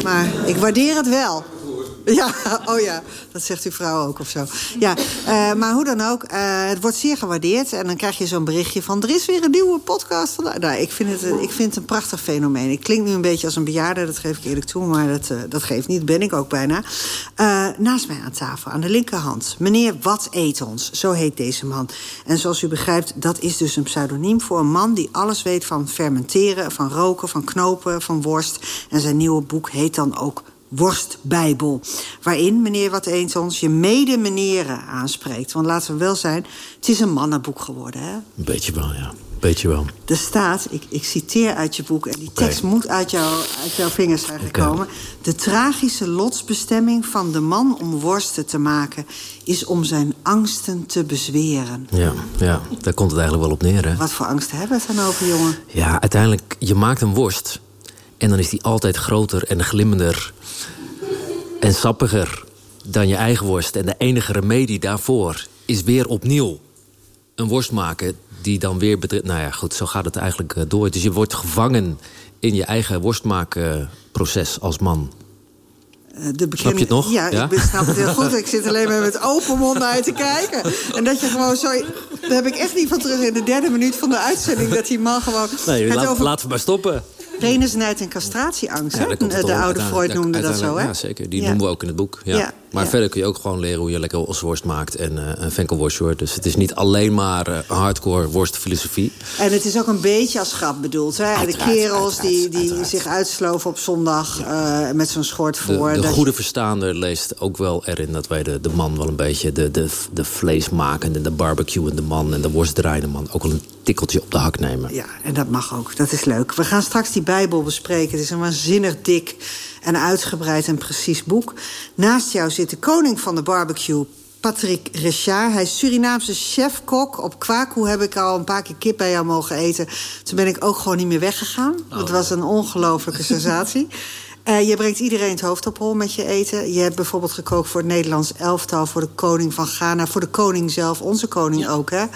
Maar ik waardeer het wel. Ja, oh ja, dat zegt uw vrouw ook of zo. Ja, uh, maar hoe dan ook, uh, het wordt zeer gewaardeerd. En dan krijg je zo'n berichtje van... er is weer een nieuwe podcast. Nou, ik vind, het, ik vind het een prachtig fenomeen. Ik klink nu een beetje als een bejaarde, dat geef ik eerlijk toe... maar dat, uh, dat geeft niet, ben ik ook bijna. naast mij aan tafel, aan de linkerhand... meneer Wat Eet Ons, zo heet deze man. En zoals u begrijpt, dat is dus een pseudoniem voor een man... die alles weet van fermenteren, van roken, van knopen, van worst. En zijn nieuwe boek heet dan ook worstbijbel. Waarin, meneer Wat Eens ons, je mede-meneren aanspreekt. Want laten we wel zijn, het is een mannenboek geworden, hè? Een beetje wel, ja. Beetje wel. Er staat, ik, ik citeer uit je boek... en die tekst moet uit, jou, uit jouw vingers zijn gekomen... Okay. de tragische lotsbestemming van de man om worsten te maken... is om zijn angsten te bezweren. Ja, ja, daar komt het eigenlijk wel op neer, hè? Wat voor angsten hebben we het dan over, jongen? Ja, uiteindelijk, je maakt een worst... en dan is die altijd groter en glimmender en sappiger dan je eigen worst. En de enige remedie daarvoor is weer opnieuw een worst maken... die dan weer betreft... Nou ja, goed, zo gaat het eigenlijk door. Dus je wordt gevangen in je eigen worstmakenproces als man. De bekende... Snap je het nog? Ja, ja? ik snap het heel goed. Ik zit alleen maar met open mond uit te kijken. En dat je gewoon zo... Daar heb ik echt niet van terug in de derde minuut van de uitzending... dat die man gewoon... Nee, laat, over... laten we maar stoppen. Penisnijd en castratieangst. Ja, de, de oude Freud noemde dat zo, hè? Ja, zeker. Die noemen we ook in het boek. Ja. maar verder kun je ook gewoon leren hoe je lekker osworst maakt... en uh, een venkelworstje. Dus het is niet alleen maar uh, hardcore worstfilosofie. En het is ook een beetje als grap bedoeld. Hè? Uiteraard, de kerels die, die zich uitsloven op zondag uh, met zo'n schort voor. De, de goede je... verstaander leest ook wel erin dat wij de, de man wel een beetje... de, de, de vleesmakende, de barbecuende man en de worstdraaiende man... ook wel een tikkeltje op de hak nemen. Ja, en dat mag ook. Dat is leuk. We gaan straks die Bijbel bespreken. Het is een waanzinnig dik en uitgebreid en precies boek. Naast jou zit de koning van de barbecue, Patrick Richard. Hij is Surinaamse chef-kok. Op Kwaku heb ik al een paar keer kip bij jou mogen eten. Toen ben ik ook gewoon niet meer weggegaan. Oh. Dat was een ongelofelijke sensatie. Uh, je brengt iedereen het hoofd op hol met je eten. Je hebt bijvoorbeeld gekookt voor het Nederlands elftal... voor de koning van Ghana, voor de koning zelf. Onze koning ja. ook, hè? Ja.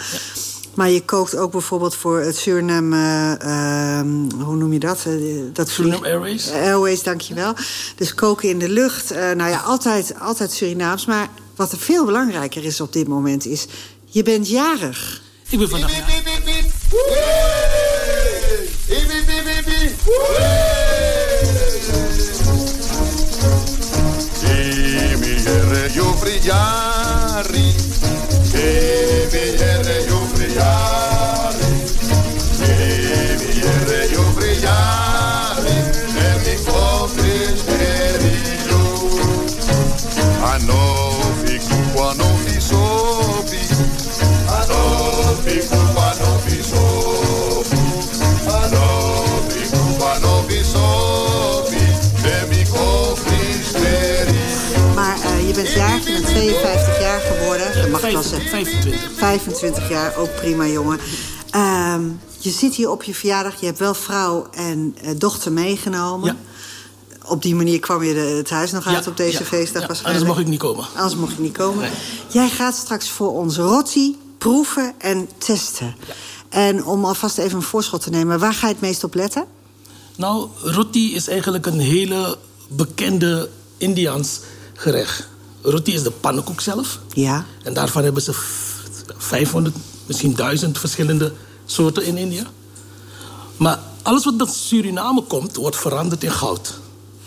Maar je kookt ook bijvoorbeeld voor het Suriname... Uh, hoe noem je dat? Uh, dat Suriname Airways. Airways, dankjewel. Dus koken in de lucht. Uh, nou ja, altijd, altijd Surinaams. Maar wat er veel belangrijker is op dit moment is... je bent jarig. Ik ben vandaag jarig. je bent jarig, je bent 52 jaar geworden. Dat mag 25, 25. 25 jaar, ook prima jongen. Um, je zit hier op je verjaardag, je hebt wel vrouw en uh, dochter meegenomen. Ja. op die manier kwam je de, het huis nog uit Ja, op deze ja, feestdag ja, waarschijnlijk. anders mocht ik niet komen. Anders mocht je niet komen. Jij gaat straks voor ons rotti proeven en testen. En om alvast even een voorschot te nemen, waar ga je het meest op letten? Nou, roti is eigenlijk een hele bekende Indiaans gerecht. Roti is de pannenkoek zelf. Ja. En daarvan hebben ze v- 500, misschien 1000 verschillende soorten in India. Maar alles wat uit Suriname komt, wordt veranderd in goud.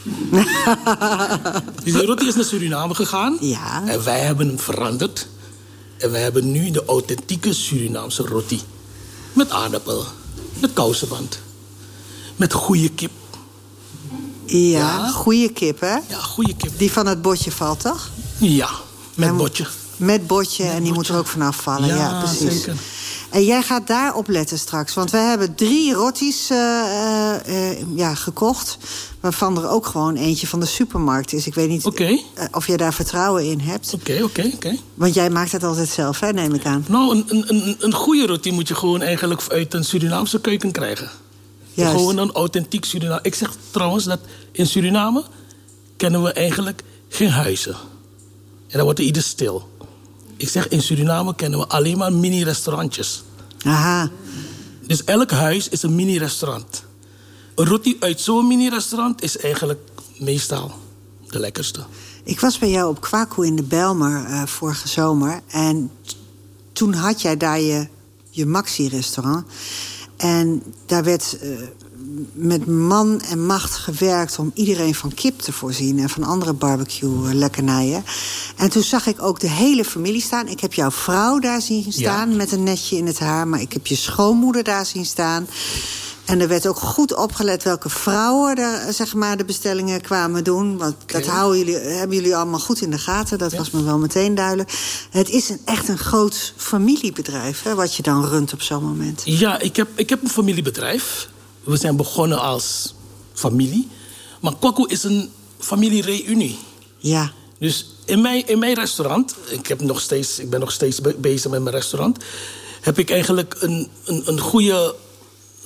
dus de roti is naar Suriname gegaan. Ja. En wij hebben hem veranderd. En wij hebben nu de authentieke Surinaamse roti. Met aardappel. Met kousenband. Met goede kip. Ja, goede kip, hè? Ja, goede kip. Die van het botje valt, toch? Ja, met botje. Met botje en die moet er ook vanaf vallen. Ja, Ja, precies. zeker. En jij gaat daar op letten straks. Want wij hebben drie rotties eh, eh, ja, gekocht. Waarvan er ook gewoon eentje van de supermarkt is. Ik weet niet eh, of jij daar vertrouwen in hebt. Oké, oké, oké. Want jij maakt het altijd zelf, hè, neem ik aan. Nou, een, een, een, een goede roti moet je gewoon eigenlijk uit een Surinaamse keuken krijgen. Juist. Gewoon een authentiek Suriname. Ik zeg trouwens dat in Suriname kennen we eigenlijk geen huizen. En dan wordt er ieder stil. Ik zeg in Suriname kennen we alleen maar mini-restaurantjes. Aha. Dus elk huis is een mini-restaurant. Een roti uit zo'n mini-restaurant is eigenlijk meestal de lekkerste. Ik was bij jou op Kwaku in de Belmer eh, vorige zomer. En toen had jij daar je, je Maxi-restaurant. En daar werd eh, met man en macht gewerkt om iedereen van kip te voorzien... en van andere barbecue-lekkernijen. En toen zag ik ook de hele familie staan. Ik heb jouw vrouw daar zien staan met een netje in het haar... maar ik heb je schoonmoeder daar zien staan... En er werd ook goed opgelet welke vrouwen er, zeg maar, de bestellingen kwamen doen. Want dat houden jullie, hebben jullie allemaal goed in de gaten. Dat was me wel meteen duidelijk. Het is een, echt een groot familiebedrijf, hè, wat je dan runt op zo'n moment. Ja, ik heb, ik heb een familiebedrijf. We zijn begonnen als familie. Maar Kwaku is een familiereunie. Ja. Dus in mijn, in mijn restaurant, ik, heb nog steeds, ik ben nog steeds be- bezig met mijn restaurant... heb ik eigenlijk een, een, een goede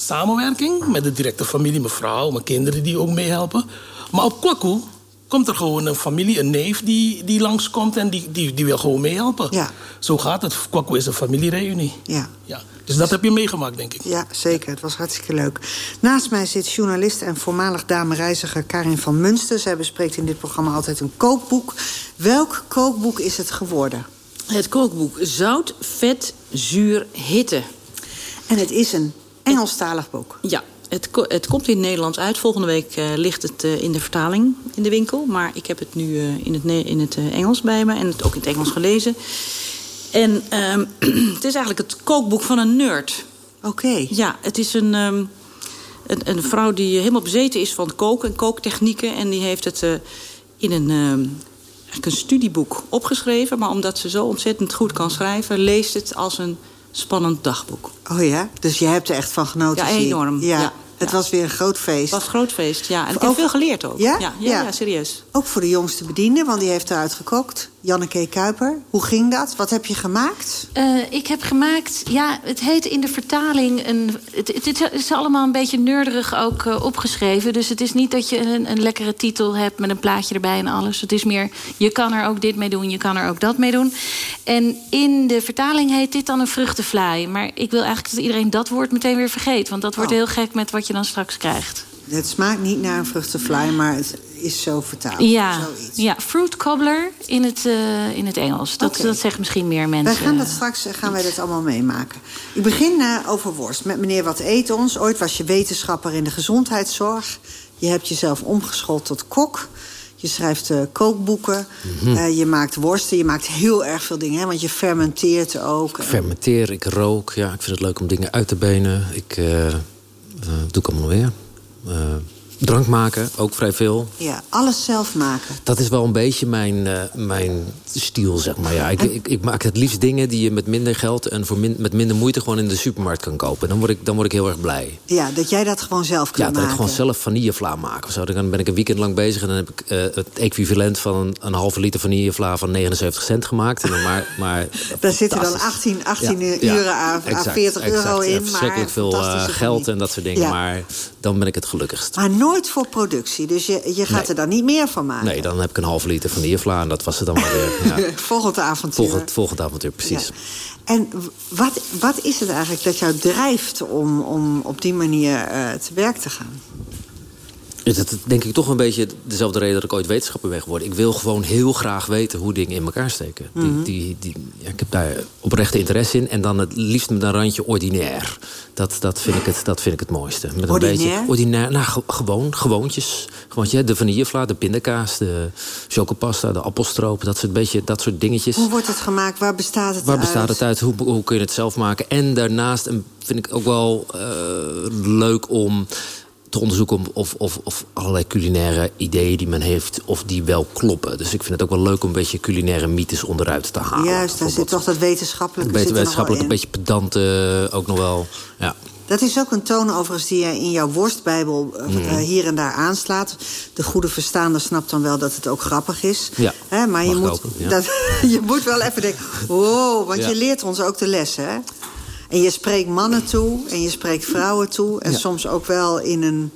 samenwerking met de directe familie, mijn vrouw, mijn kinderen die ook meehelpen. Maar op Kwaku komt er gewoon een familie, een neef die, die langskomt en die, die, die wil gewoon meehelpen. Ja. Zo gaat het. Kwaku is een familiereunie. Ja. Ja. Dus dat heb je meegemaakt, denk ik. Ja, zeker. Het was hartstikke leuk. Naast mij zit journalist en voormalig dame-reiziger Karin van Munster. Zij bespreekt in dit programma altijd een kookboek. Welk kookboek is het geworden? Het kookboek Zout, Vet, Zuur, Hitte. En het is een Engelstalig boek. Ja, het, ko- het komt in het Nederlands uit. Volgende week eh, ligt het eh, in de vertaling in de winkel. Maar ik heb het nu eh, in het, in het Engels bij me en het ook in het Engels gelezen. En ehm, het is eigenlijk het kookboek van een nerd. Oké. Ja, het is een, ehm, een, een vrouw die helemaal bezeten is van koken en kooktechnieken. En die heeft het in een, eigenlijk een studieboek opgeschreven. Maar omdat ze zo ontzettend goed kan schrijven... leest het als een spannend dagboek. Oh ja? Dus je hebt er echt van genoten? Ja, enorm. Ja. Ja, Het was weer een groot feest. Het was een groot feest, ja. En ik heb veel geleerd ook. Ja? Ja, ja, ja, serieus. Ook voor de jongste bediende, want die heeft eruit gekookt. Janneke Kuiper. Hoe ging dat? Wat heb je gemaakt? Eh, ik heb gemaakt, ja, het heet in de vertaling... Een, het, is allemaal een beetje nerderig ook eh, opgeschreven. Dus het is niet dat je een, een lekkere titel hebt met een plaatje erbij en alles. Het is meer, je kan er ook dit mee doen, je kan er ook dat mee doen. En in de vertaling heet dit dan een vruchtenvlaai. Maar ik wil eigenlijk dat iedereen dat woord meteen weer vergeet. Want dat wordt Oh. heel gek met wat je dan straks krijgt. Het smaakt niet naar een vruchtenfly, maar het is zo vertaald. Ja, Zoiets. ja, fruit cobbler in het, eh, in het Engels. Dat, Oké. dat zegt misschien meer mensen. Wij gaan dat straks eh, gaan wij dat allemaal meemaken. Ik begin eh, over worst met meneer Wat Eet Ons. Ooit was je wetenschapper in de gezondheidszorg. Je hebt jezelf omgeschoold tot kok. Je schrijft eh, kookboeken. Mhm. Eh, je maakt worsten. Je maakt heel erg veel dingen. Hè? Want je fermenteert ook. Ik fermenteer, ik rook. Ja, ik vind het leuk om dingen uit te benen. Ik eh, eh, doe ik allemaal. Eh, drank maken, ook vrij veel. Ja, alles zelf maken. Dat is wel een beetje mijn, eh, mijn stiel, zeg maar. Ja, ik, ik, ik maak het liefst dingen die je met minder geld... en voor min- met minder moeite gewoon in de supermarkt kan kopen. Dan word ik, dan word ik heel erg blij. Ja, dat jij dat gewoon zelf Ja, kunt dat ik maken. gewoon zelf vanillevla maak of zo. Dan ben ik een weekend lang bezig en dan heb ik eh, het equivalent van een, een halve liter vanillevla van 79 cent gemaakt. En dan maar, maar Daar zitten dan fantastisch. 18, 18 Ja, uren ja, aan, aan exact, 40 euro in. Maar verschrikkelijk veel eh, geld en dat soort dingen. Ja. Maar dan ben ik het gelukkigst. Maar nooit voor productie. Dus je, je gaat Nee. er dan niet meer van maken. Nee, dan heb ik een halve liter van vanillevla en dat was het dan wel weer. Ja. Volgend avontuur. Volgend, volgend avontuur, precies. En wat, wat is het eigenlijk dat jou drijft om, om op die manier eh, te werk te gaan? Is het denk ik toch een beetje dezelfde reden dat ik ooit wetenschapper ben geworden. Ik wil gewoon heel graag weten hoe dingen in elkaar steken. Die, Mhm. die, die, ja, ik heb daar oprechte interesse in. En dan het liefst met een randje ordinair. Dat, dat, vind, ik het, dat vind ik het mooiste. Met een beetje ordinair. Nou, ge- gewoon, gewoontjes. Gewoontje, de vanillevla, de pindakaas, de chocopasta, de appelstroop. Dat soort, beetje, dat soort dingetjes. Hoe wordt het gemaakt? Waar bestaat het Waar uit? bestaat het uit? Hoe, hoe kun je het zelf maken? En daarnaast vind ik ook wel eh, leuk om te onderzoeken of, of, of allerlei culinaire ideeën die men heeft, of die wel kloppen. Dus ik vind het ook wel leuk om een beetje culinaire mythes onderuit te halen. Juist, daar zit toch dat wetenschappelijke Een beetje wetenschappelijk, een beetje pedant eh, ook nog wel. Ja. Dat is ook een toon overigens die jij in jouw worstbijbel eh, Mhm. eh, hier en daar aanslaat. De goede verstaander snapt dan wel dat het ook grappig is. Ja, Hè, maar je moet, hopen, ja. dat, je moet wel even denken, wow, want Ja. je leert ons ook de lessen. Hè? En je spreekt mannen toe en je spreekt vrouwen toe. En Ja. soms ook wel in een,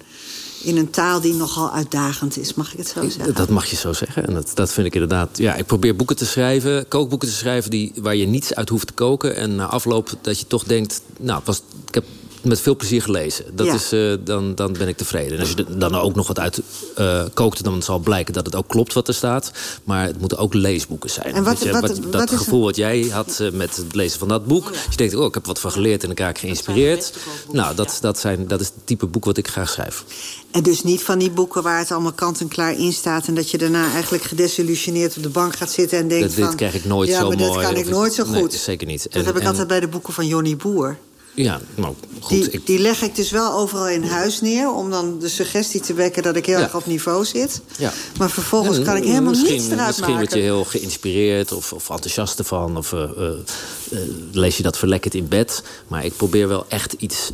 in een taal die nogal uitdagend is, mag ik het zo zeggen? Dat mag je zo zeggen. En dat, dat vind ik inderdaad. Ja, ik probeer boeken te schrijven, kookboeken te schrijven die, waar je niets uit hoeft te koken. En na afloop dat je toch denkt, nou, het was, ik heb met veel plezier gelezen. Dat Ja. is, eh, dan, dan ben ik tevreden. En als je er dan ook nog wat uit eh, kookt, dan zal blijken dat het ook klopt wat er staat. Maar het moeten ook leesboeken zijn. En wat- je, wat- dat wat is gevoel wat jij had eh, met het lezen van dat boek. Je denkt, oh, ik heb wat van geleerd en ik raak geïnspireerd. Nou, dat, dat, zijn, dat is het type boek wat ik graag schrijf. En dus niet van die boeken waar het allemaal kant-en-klaar in staat... en dat je daarna eigenlijk gedesillusioneerd op de bank gaat zitten en denkt Dat, dit van... krijg ik nooit ja, zo maar mooi. dat kan ik nooit zo Nee, goed. zeker niet. Dat En- heb ik en- altijd bij de boeken van Johnny Boer. Ja, nou goed. Die, ik, die leg ik dus wel overal in huis neer... om dan de suggestie te wekken dat ik heel Ja. erg op niveau zit. ja. Maar vervolgens En kan ik helemaal misschien, niets eruit Misschien word je maken. heel geïnspireerd of, of enthousiast ervan. Of eh, eh, eh, lees je dat verlekkerd in bed. Maar ik probeer wel echt iets...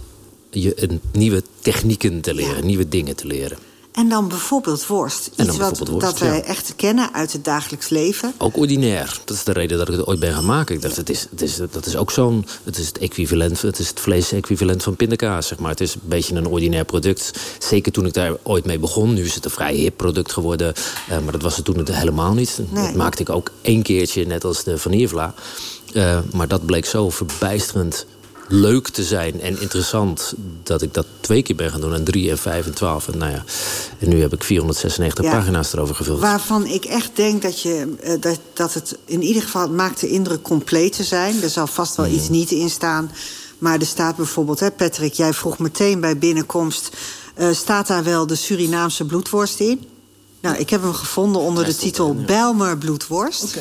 Je, een nieuwe technieken te leren, nieuwe dingen te leren. En dan bijvoorbeeld worst. Iets wat, worst, dat wij ja. echt kennen uit het dagelijks leven. Ook ordinair. Dat is de reden dat ik het ooit ben gaan maken. Ik dacht, het is, het is, dat is ook zo'n... Het is het equivalent, het is het vlees-equivalent van pindakaas, zeg maar. Het is een beetje een ordinair product. Zeker toen ik daar ooit mee begon. Nu is het een vrij hip product geworden. Eh, maar dat was het toen het helemaal niet. Nee. Dat maakte ik ook één keertje, net als de vanillevla. Eh, maar dat bleek zo verbijsterend leuk te zijn en interessant... dat ik dat twee keer ben gaan doen. En drie en vijf en twaalf. En, nou ja, en nu heb ik 496 Ja. pagina's erover gevuld. Waarvan ik echt denk dat, je, eh, dat, dat het in ieder geval het maakt de indruk compleet te zijn. Er zal vast wel iets niet in staan. Maar er staat bijvoorbeeld, hè, Patrick, jij vroeg meteen bij binnenkomst... eh, staat daar wel de Surinaamse bloedworst in? Nou, ik heb hem gevonden onder de titel Bijlmer bloedworst.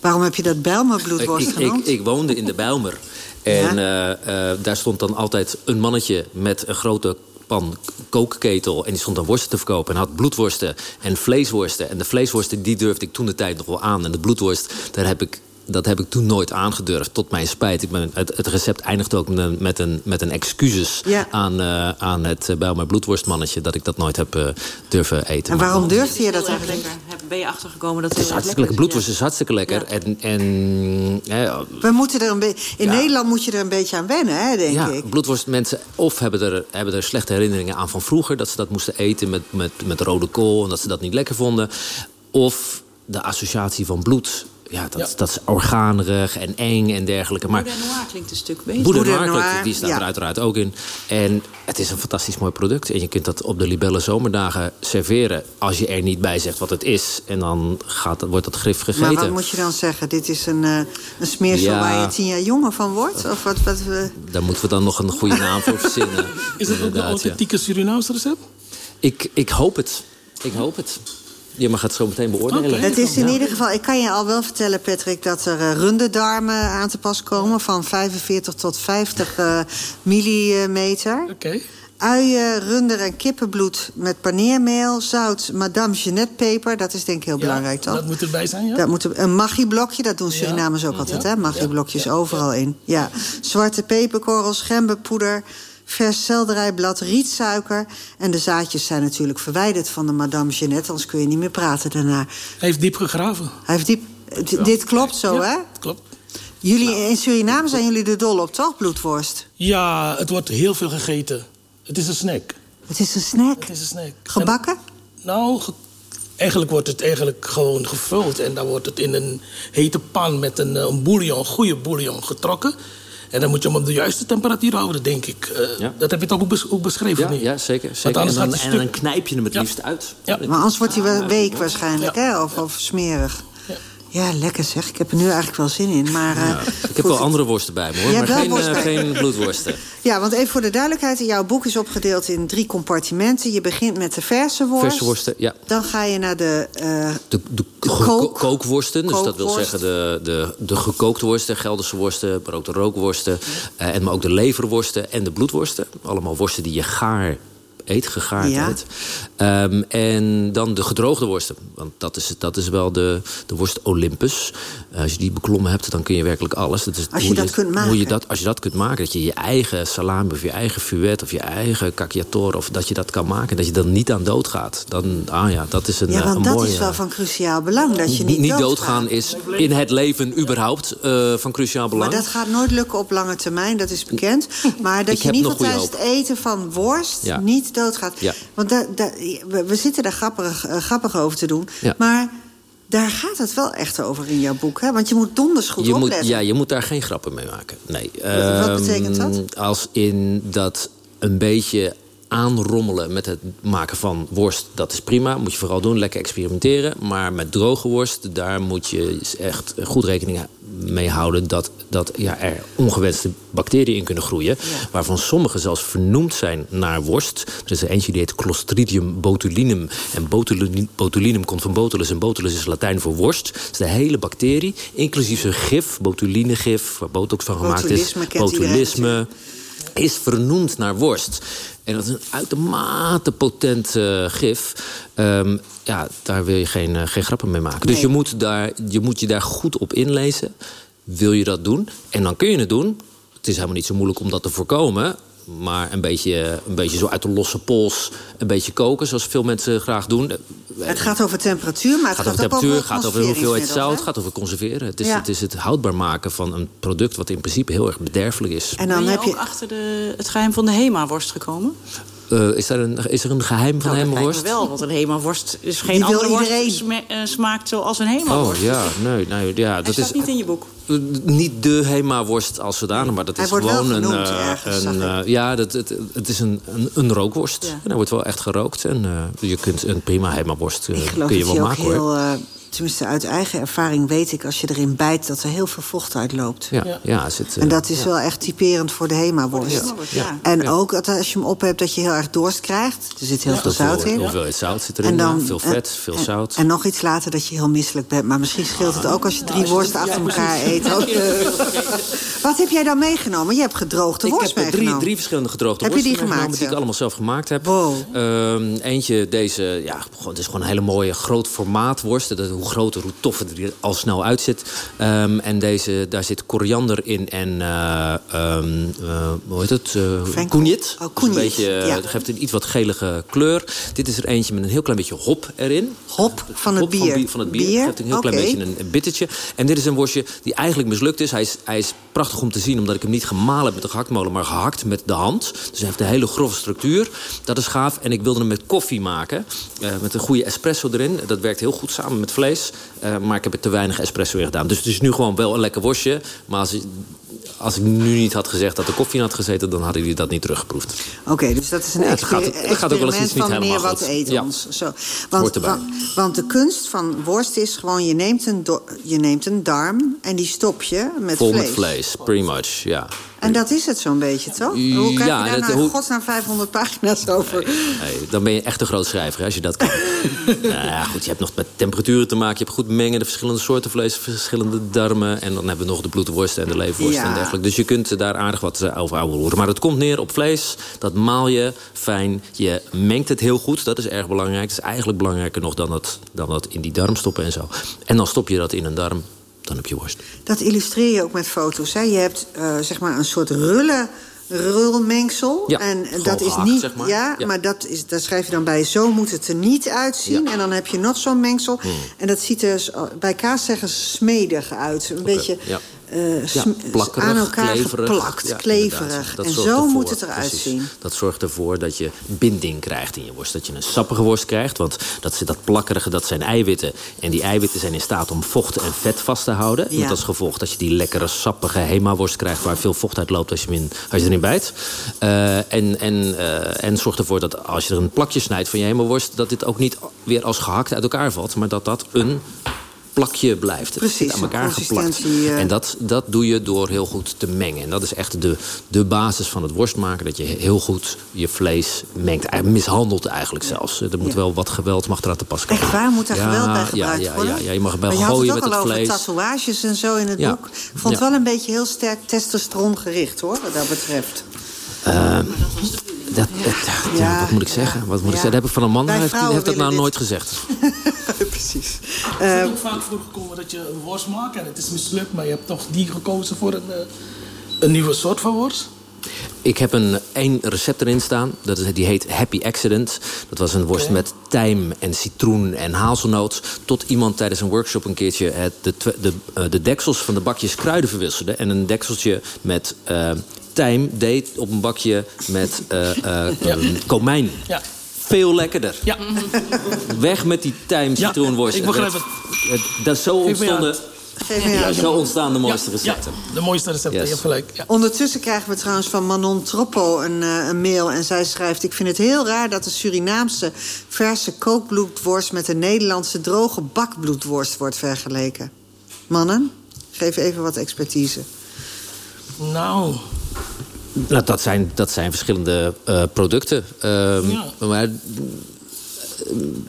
Waarom heb je dat Bijlmer bloedworst ik, ik, genoemd? ik, ik woonde in de Bijlmer. En eh, eh, daar stond dan altijd een mannetje met een grote pan kookketel. En die stond dan worsten te verkopen. En had bloedworsten en vleesworsten. En de vleesworsten die durfde ik toen de tijd nog wel aan. En de bloedworst, daar heb ik... Dat heb ik toen nooit aangedurfd, tot mijn spijt. Ik ben, het, het recept eindigt ook met een, met een, met een excuses Ja. aan, eh, aan het uh, Bijlmer bloedworstmannetje... dat ik dat nooit heb eh, durven eten. En waarom durfde je dat eigenlijk? Ben je achtergekomen dat Het is hartstikke lekker. Bloedworst is hartstikke lekker. En, en ja, We moeten er een beetje... In Nederland moet je er een beetje aan wennen, hè, denk ja, ik. bloedworstmensen of hebben er, hebben er slechte herinneringen aan van vroeger... dat ze dat moesten eten met, met, met rode kool en dat ze dat niet lekker vonden. Of de associatie van bloed. Ja, dat, dat is organerig en eng en dergelijke. Maar Boudin Noir klinkt een stuk beter. Boudin Boudin Noir, Noir, die staat ja. er uiteraard ook in. En het is een fantastisch mooi product. En je kunt dat op de Libelle zomerdagen serveren... als je er niet bij zegt wat het is. En dan gaat, wordt dat grif gegeten. Maar wat moet je dan zeggen? Dit is een, eh, een smeersel Ja. waar je tien jaar jonger van wordt? Of wat, wat, eh, Daar moeten we dan nog een goede naam voor verzinnen. Is het ook een authentieke Surinaams recept? Ik, ik hoop het. Ik hoop het. Je mag het zo meteen beoordelen. Het is in ieder geval, ik kan je al wel vertellen, Patrick, dat er eh, runderdarmen aan te pas komen van 45 tot 50 eh, millimeter. Oké. Uien, runder en kippenbloed met paneermeel, zout, Madame Jeanette peper. Dat is denk ik heel belangrijk, toch? Dat moet erbij zijn, ja? Dat moet er- een maggi-blokje, dat doen Surinamers ook Ja. altijd, Ja. hè? Maggi-blokjes overal in. Ja. Zwarte peperkorrels, gemberpoeder, vers selderijblad, rietsuiker. En de zaadjes zijn natuurlijk verwijderd van de Madame Jeannette... anders kun je niet meer praten daarna. Hij heeft diep gegraven. Hij heeft diep... Dit klopt zo, Ja, hè? Klopt. Jullie, in Suriname zijn jullie er dol op, toch, bloedworst? Ja, het wordt heel veel gegeten. Het is een snack. Het is een snack? Het is een snack. Gebakken? nou, ge- eigenlijk wordt het eigenlijk gewoon gevuld. En dan wordt het in een hete pan met een, eh, een bouillon, een goede bouillon, getrokken. En dan moet je hem op de juiste temperatuur houden, denk ik. Eh, Dat heb je toch ook, bes- ook beschreven, Ja, niet? ja zeker. Zeker. En, dan, en dan knijp je hem het liefst uit. Ja. Maar anders wordt hij wel week waarschijnlijk, hè? Of, of smerig. Ja, lekker zeg. Ik heb er nu eigenlijk wel zin in. Maar, eh, ik heb wel andere worsten bij me hoor, maar geen, eh, geen bloedworsten. Ja, want even voor de duidelijkheid. Jouw boek is opgedeeld in drie compartimenten. Je begint met de verse worst. Verse worsten, ja. Dan ga je naar de... eh, De, de, kook- ko- kookworsten, dus dat wil zeggen de, de, de gekookte worsten, Gelderse worsten, maar ook de rookworsten. en maar ook de leverworsten en de bloedworsten. Allemaal worsten die je gaar eet, gegaard Ja. Ehm, en dan de gedroogde worsten. Want dat is, dat is wel de, de worst Olympus. Eh, als je die beklommen hebt, dan kun je werkelijk alles. Dat is Als je hoe dat kunt hoe maken. je dat, als je dat kunt maken, dat je je eigen salami of je eigen fuet of je eigen cacciatore... of dat je dat kan maken, dat je dan niet aan dood gaat. Dan, ah ja, dat is een, ja, eh, want een dat mooie... is wel van cruciaal belang. Dat je niet, niet doodgaat. doodgaan is in het leven überhaupt eh, van cruciaal belang. Maar dat gaat nooit lukken op lange termijn, dat is bekend. Maar dat Ik je heb ieder tijdens het eten van worst Ja. niet doodgaat. Ja. Want da, da- we, we zitten daar grappig, eh, grappig over te doen. Ja. Maar daar gaat het wel echt over in jouw boek. Hè? Want je moet donders goed je moet, ja, je moet daar geen grappen mee maken. Nee. Wat Ehm, betekent dat? Als in dat een beetje aanrommelen met het maken van worst, dat is prima. Moet je vooral doen, lekker experimenteren. Maar met droge worst, daar moet je echt goed rekening mee houden... dat, dat ja, er ongewenste bacteriën in kunnen groeien... waarvan sommige zelfs vernoemd zijn naar worst. Er is er eentje die heet Clostridium botulinum. En botulinum, botulinum komt van botulus en botulus is Latijn voor worst. Is de hele bacterie, inclusief zijn gif, botulinegif... waar botox van gemaakt is. Botulisme is vernoemd naar worst. En dat is een uitermate potent eh, gif. Ehm, ja, daar wil je geen, eh, geen grappen mee maken. Dus je moet, daar, je moet je daar goed op inlezen. Wil je dat doen? En dan kun je het doen. Het is helemaal niet zo moeilijk om dat te voorkomen. Maar een beetje, een beetje zo uit de losse pols een beetje koken, zoals veel mensen graag doen. Het gaat over temperatuur, maar het Het gaat, gaat over ook temperatuur, over gaat over hoeveelheid zout, conserveringsmiddelen, gaat over conserveren. Het is, Ja. het is het houdbaar maken van een product wat in principe heel erg bederfelijk is. En dan ben je heb je- ook achter de, het geheim van de Hema-worst gekomen? Eh, is, er een, is er een geheim van Nou, hem dat lijkt worst? me wel, want een Hema-worst is geen andere worst iedereen. sme- eh, smaakt zoals een Oh Hema-worst. ja, nee, nee ja, Dat dat staat is niet in je boek. eh, niet de Hema-worst als zodanig, maar dat Hij is gewoon een, eh, ergens, een eh, ja, dat, het, het is een, een, een rookworst. Ja. En hij wordt wel echt gerookt en eh, je kunt een prima Hema-worst kun je wel maken hoor. heel... eh, tenminste, uit eigen ervaring weet ik... als je erin bijt, dat er heel veel vocht uitloopt. Ja, ja. zit, eh, En dat is ja. wel echt typerend voor de Hema-worst. Ja. Ja. En ook dat als je hem op hebt, dat je heel erg dorst krijgt. Er zit heel veel zout in. Hoeveelheid zout zit erin, ja, veel en- vet, veel en- zout. En nog iets later dat je heel misselijk bent. Maar misschien scheelt het ook als je drie worsten achter elkaar eet. Ook, Wat heb jij dan meegenomen? Je hebt gedroogde Ik worst heb er drie, meegenomen. drie verschillende gedroogde Heb je worsten die gemaakt, meegenomen, die ik ja? allemaal zelf gemaakt heb. Ehm, eentje, deze, ja, gewoon, het is gewoon een hele mooie groot formaat worst. Dat, hoe groter, hoe toffer die er al snel uitzit. Ehm, en deze, daar zit koriander in en, eh, hoe heet het? Uh, cognit. Oh, Dus een beetje, ja. dat geeft een iets wat gelige kleur. Dit is er eentje met een heel klein beetje hop erin. Hop van het Hop bier? Van, van het bier. Bier? Geeft een heel klein beetje een, een bittertje. En dit is een worstje die eigenlijk mislukt is. Hij is, hij is prachtig om te zien, omdat ik hem niet gemalen heb met de gehaktmolen, maar gehakt met de hand. Dus hij heeft een hele grove structuur. Dat is gaaf. En ik wilde hem met koffie maken. met een goede espresso erin. Dat werkt heel goed samen met vlees. Eh, maar ik heb er te weinig espresso in gedaan. Dus het is nu gewoon wel een lekker worstje. Maar als, ik- als ik nu niet had gezegd dat er koffie in had gezeten... dan hadden jullie dat niet teruggeproefd. Oké, dus dat is een Ja, het gaat- het gaat ook wel eens iets niet helemaal meer wat goed. eet Ja. ons. Zo. Want, erbij. want, de kunst van worst is gewoon... je neemt een, je neemt een darm en die stop je met Vol vlees. met vlees, pretty much, ja. En dat is het zo'n beetje, toch? Hoe krijg Ja, je daar dat- nou hoe- godsnaam 500 pagina's over? Nee, dan ben je echt een groot schrijver als je dat kan. nou ja, goed, je hebt nog met temperaturen te maken. Je hebt goed mengen, de verschillende soorten vlees, verschillende darmen. En dan hebben we nog de bloedworsten en de leverworsten Ja. en dergelijke. Dus je kunt daar aardig wat eh, over roeren. Maar het komt neer op vlees. Dat maal je fijn. Je mengt het heel goed. Dat is erg belangrijk. Het is eigenlijk belangrijker nog dan dat, dan dat in die darm stoppen en zo. En dan stop je dat in een darm. Dan heb je worst. Dat illustreer je ook met foto's. Hè? Je hebt eh, zeg maar een soort rullen rulmengsel. Ja, en dat is niet. zeg maar. Ja, Ja. maar dat is, daar schrijf je dan bij. Zo moet het er niet uitzien. En dan heb je nog zo'n mengsel. Hmm. En dat ziet er bij kaas zeggen ze smedig uit. Een beetje Ja, plakkerig, aan elkaar kleverig. geplakt, Ja, kleverig. Dat En zo ervoor, moet het eruit precies. zien. Dat zorgt ervoor dat je binding krijgt in je worst. Dat je een sappige worst krijgt, want dat, dat plakkerige dat zijn eiwitten. En die eiwitten zijn in staat om vocht en vet vast te houden. Ja. Met als gevolg dat je die lekkere, sappige Hema-worst krijgt... waar veel vocht uit loopt als je, als je erin bijt. Eh, en, en, eh, en zorgt ervoor dat als je er een plakje snijdt van je Hema-worst... dat dit ook niet weer als gehakt uit elkaar valt... maar dat dat een plakje blijft. Het Precies, aan elkaar geplakt. eh. En dat, dat doe je door heel goed te mengen. En dat is echt de, de basis van het worstmaken. Dat je heel goed je vlees mengt. Mishandelt eigenlijk zelfs. Er moet wel wat geweld mag eraan te pas komen. Echt waar? Moet daar Ja, geweld bij gebruikt ja, worden? Ja, ja, je mag wel je had gooien het met ook het al over vlees. tatoeages en zo in het boek. Ik vond het wel een beetje heel sterk testosteron gericht, hoor, wat dat betreft. Ehm, dat, dat- Ja, wat moet ik zeggen? Wat moet ik zeggen? Dat heb ik van een man. Heeft, dat nou nooit gezegd. Precies. Het is ook vaak voorgekomen dat je een worst maakt en het is mislukt, maar je hebt toch die gekozen voor een, eh, een nieuwe soort van worst? Ik heb een één recept erin staan. Dat is, die heet Happy Accident. Dat was een worst met tijm en citroen en hazelnoot. Tot iemand tijdens een workshop een keertje het, de, twe- de, eh, de deksels van de bakjes kruiden verwisselde. En een dekseltje met eh, tijm deed op een bakje met eh, eh, eh, komijn. Ja. Veel lekkerder. Ja. Weg met die tijm citroenworst. ik begrijp het. het. Dat zo ontstonden... Aan. Zo ontstaan de mooiste Ja, recepten. Ja, de mooiste recepten, Yes. je hebt gelijk. Ja. Ondertussen krijgen we trouwens van Manon Troppo een, eh, een mail. En zij schrijft... Ik vind het heel raar dat de Surinaamse verse kookbloedworst... met de Nederlandse droge bakbloedworst wordt vergeleken. Mannen, geef even wat expertise. Nou, Nou, dat, zijn, dat zijn verschillende eh, producten. Ehm, Ja. Maar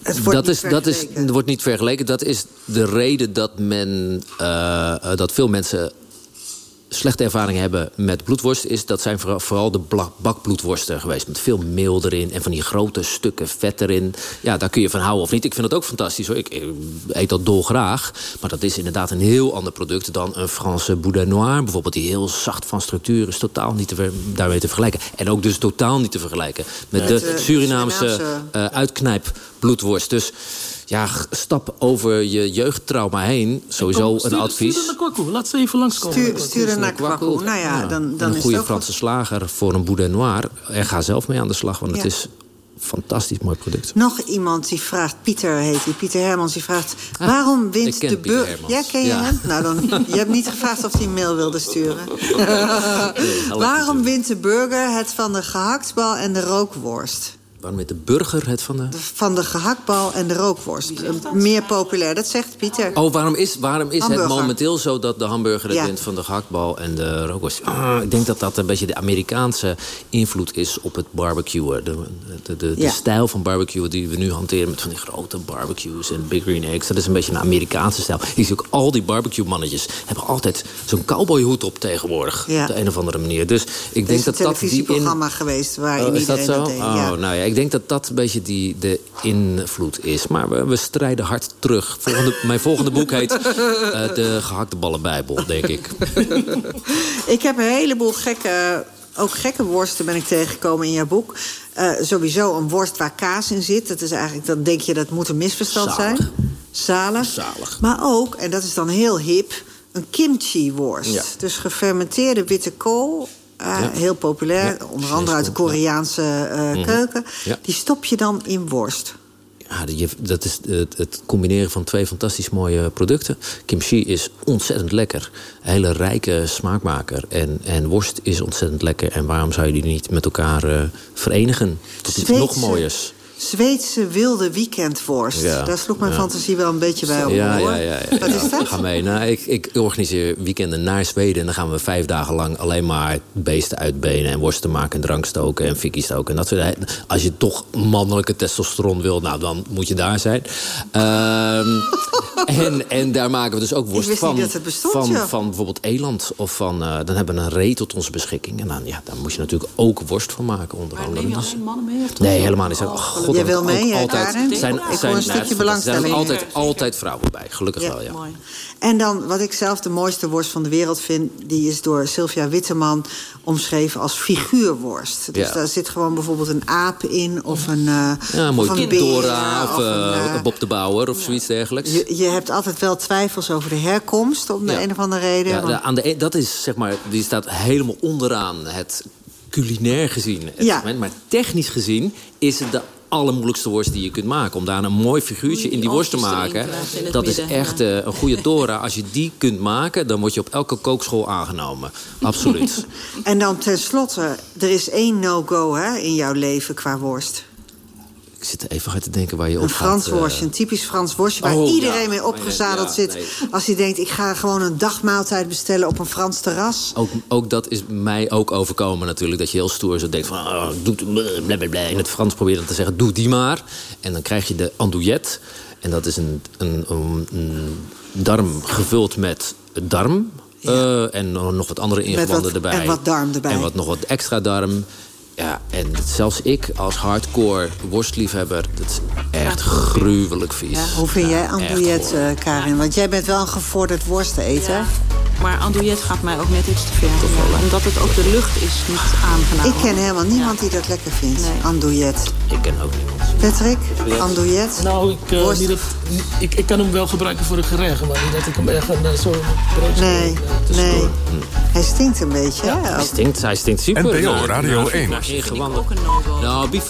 Het wordt dat, niet is, dat is, vergeleken. wordt niet vergeleken. Dat is de reden dat, men, eh, eh, dat veel mensen slechte ervaring hebben met bloedworst... is dat zijn vooral, de bakbloedworsten geweest. Met veel meel erin en van die grote stukken vet erin. Ja, daar kun je van houden of niet. Ik vind het ook fantastisch. Hoor. Ik, ik eet dat dolgraag. Maar dat is inderdaad een heel ander product... dan een Franse boudin noir. Bijvoorbeeld die heel zacht van structuur is totaal niet te daarmee te vergelijken. En ook dus totaal niet te vergelijken... met Met, de eh, Surinaamse Surinaamse- eh, uitknijpbloedworst. Dus ja, stap over je jeugdtrauma heen. Sowieso Kom, stuur- een advies. Stuur naar Kwaku, laat ze even langskomen. Stuur, stuur er naar Kwaku. Nou ja, dan, dan een is goede Franse slager voor een boudin noir. En ga zelf mee aan de slag, want het is een fantastisch mooi product. Nog iemand die vraagt, Pieter heet hij, Pieter Hermans, die vraagt... waarom wint ik ken de burger... Ja, ken je Ja. hem? Nou, dan, je hebt niet gevraagd of hij een mail wilde sturen. waarom wint de burger het van de gehaktbal en de rookworst? Waarom met de burger het van de... Van de gehaktbal en de rookworst. Meer populair, dat zegt Pieter. Oh, waarom is, waarom is het momenteel zo dat de hamburger het Ja. wint van de gehaktbal en de rookworst? Ah, ik denk dat dat een beetje de Amerikaanse invloed is op het barbecuen. De, de, de, de Ja. stijl van barbecuen die we nu hanteren met van die grote barbecues en big green eggs. Dat is een beetje een Amerikaanse stijl. Je ziet ook al die barbecue mannetjes hebben altijd zo'n cowboyhoed op tegenwoordig. Ja. Op de een of andere manier. Dus ik Er denk is een dat dat die in... televisieprogramma geweest waarin Oh, is dat iedereen zo? dat deed. Oh, ja. nou ja, ik denk dat dat een beetje die, de invloed is. Maar we, we strijden hard terug. Volgende, mijn volgende boek heet eh, De Gehakte Ballenbijbel, denk ik. Ik heb een heleboel gekke, ook gekke worsten ben ik tegengekomen in jouw boek. Eh, sowieso een worst waar kaas in zit. Dat is eigenlijk, dan denk je dat moet een misverstand Zalig. zijn. Zalig. Zalig. Maar ook, en dat is dan heel hip, een kimchi-worst. Ja. Dus gefermenteerde witte kool. Ja. Heel populair, Ja, onder andere uit de. Koreaanse eh, Mhm. keuken. Ja. Die stop je dan in worst. Ja, dat is het, het combineren van twee fantastisch mooie producten. Kimchi is ontzettend lekker. Een hele rijke smaakmaker. En, en worst is ontzettend lekker. En waarom zou je die niet met elkaar eh, verenigen? Tot iets nog mooiers. Zweedse wilde weekendworst. Ja, Daar sloeg mijn ja. fantasie wel een beetje bij op. Ja, hoor. ja, ja, ja. Wat is dat? Ga mee. Nou, ik, ik organiseer weekenden naar Zweden. En dan gaan we vijf dagen lang alleen maar beesten uitbenen... en worsten maken en drank stoken en fikkie stoken. En dat soort, als je toch mannelijke testosteron wil, nou, dan moet je daar zijn. Ehm, en, en daar maken we dus ook worst van, dat het bestond, van, van bijvoorbeeld eland. Of van, eh, dan hebben we een ree tot onze beschikking. En dan, ja, daar moet je natuurlijk ook worst van maken, onder andere. Dus- Neem je alleen mannen mee? Of toch? Nee, helemaal niet. Oh. God, dat wil mee, altijd, Karen? zijn, Ik hoor zijn, een stukje er belangstelling. zijn altijd, altijd vrouwen bij, gelukkig Ja, wel, ja. En dan, wat ik zelf de mooiste worst van de wereld vind... die is door Sylvia Witteman omschreven als figuurworst. Dus Ja. daar zit gewoon bijvoorbeeld een aap in of een, eh Ja, mooi of een beer. Dora of, of een, eh, eh, Bob de Bouwer of zoiets dergelijks. je, je hebt altijd wel twijfels over de herkomst... om de een of andere reden. Ja, want- de- aan de, e- dat is zeg maar, die staat helemaal onderaan het culinair gezien. Het Ja. Maar technisch gezien is het de allermoeilijkste worst die je kunt maken. Om daar een mooi figuurtje in die worst te maken. Dat is echt eh, een goede Dora. Als je die kunt maken, dan word je op elke kookschool aangenomen. Absoluut. En dan tenslotte, er is één no-go hè, in jouw leven qua worst. Zit even uit te denken waar je op Een gaat. Frans eh. worstje, een typisch Frans worstje... waar Oh, iedereen ja. mee opgezadeld Ja, zit. nee. Als hij denkt, ik ga gewoon een dagmaaltijd bestellen op een Frans terras. Ook, ook dat is mij ook overkomen natuurlijk. Dat je heel stoer zo denkt van... Oh, blablabla. In het Frans dan te zeggen, doe die maar. En dan krijg je de andouillette. En dat is een, een, een, een darm gevuld met darm. eh, en nog wat andere ingewanden erbij. en wat darm erbij. En wat, nog wat extra darm. Ja, en zelfs ik als hardcore worstliefhebber... dat is echt gruwelijk vies. Hoe vind jij echt andouillette, eh, Karin? Want jij bent wel een gevorderd worsteneter. Maar andouillette gaat mij ook net iets te ver. Ja, omdat het ook de lucht is niet aangenaam. Ik ken helemaal niemand die dat lekker vindt, andouillette. Ik ken ook niemand. Patrick, andouillette? Nou, ik, eh, Worst. niet dat, ik, ik kan hem wel gebruiken voor een gerecht, maar niet dat ik hem echt een, eh, zo broodje Nee, nee. Hij stinkt een beetje, hè? Hij stinkt, hij stinkt super. NPO Radio naar- 1. naar ingewanden. Nou, is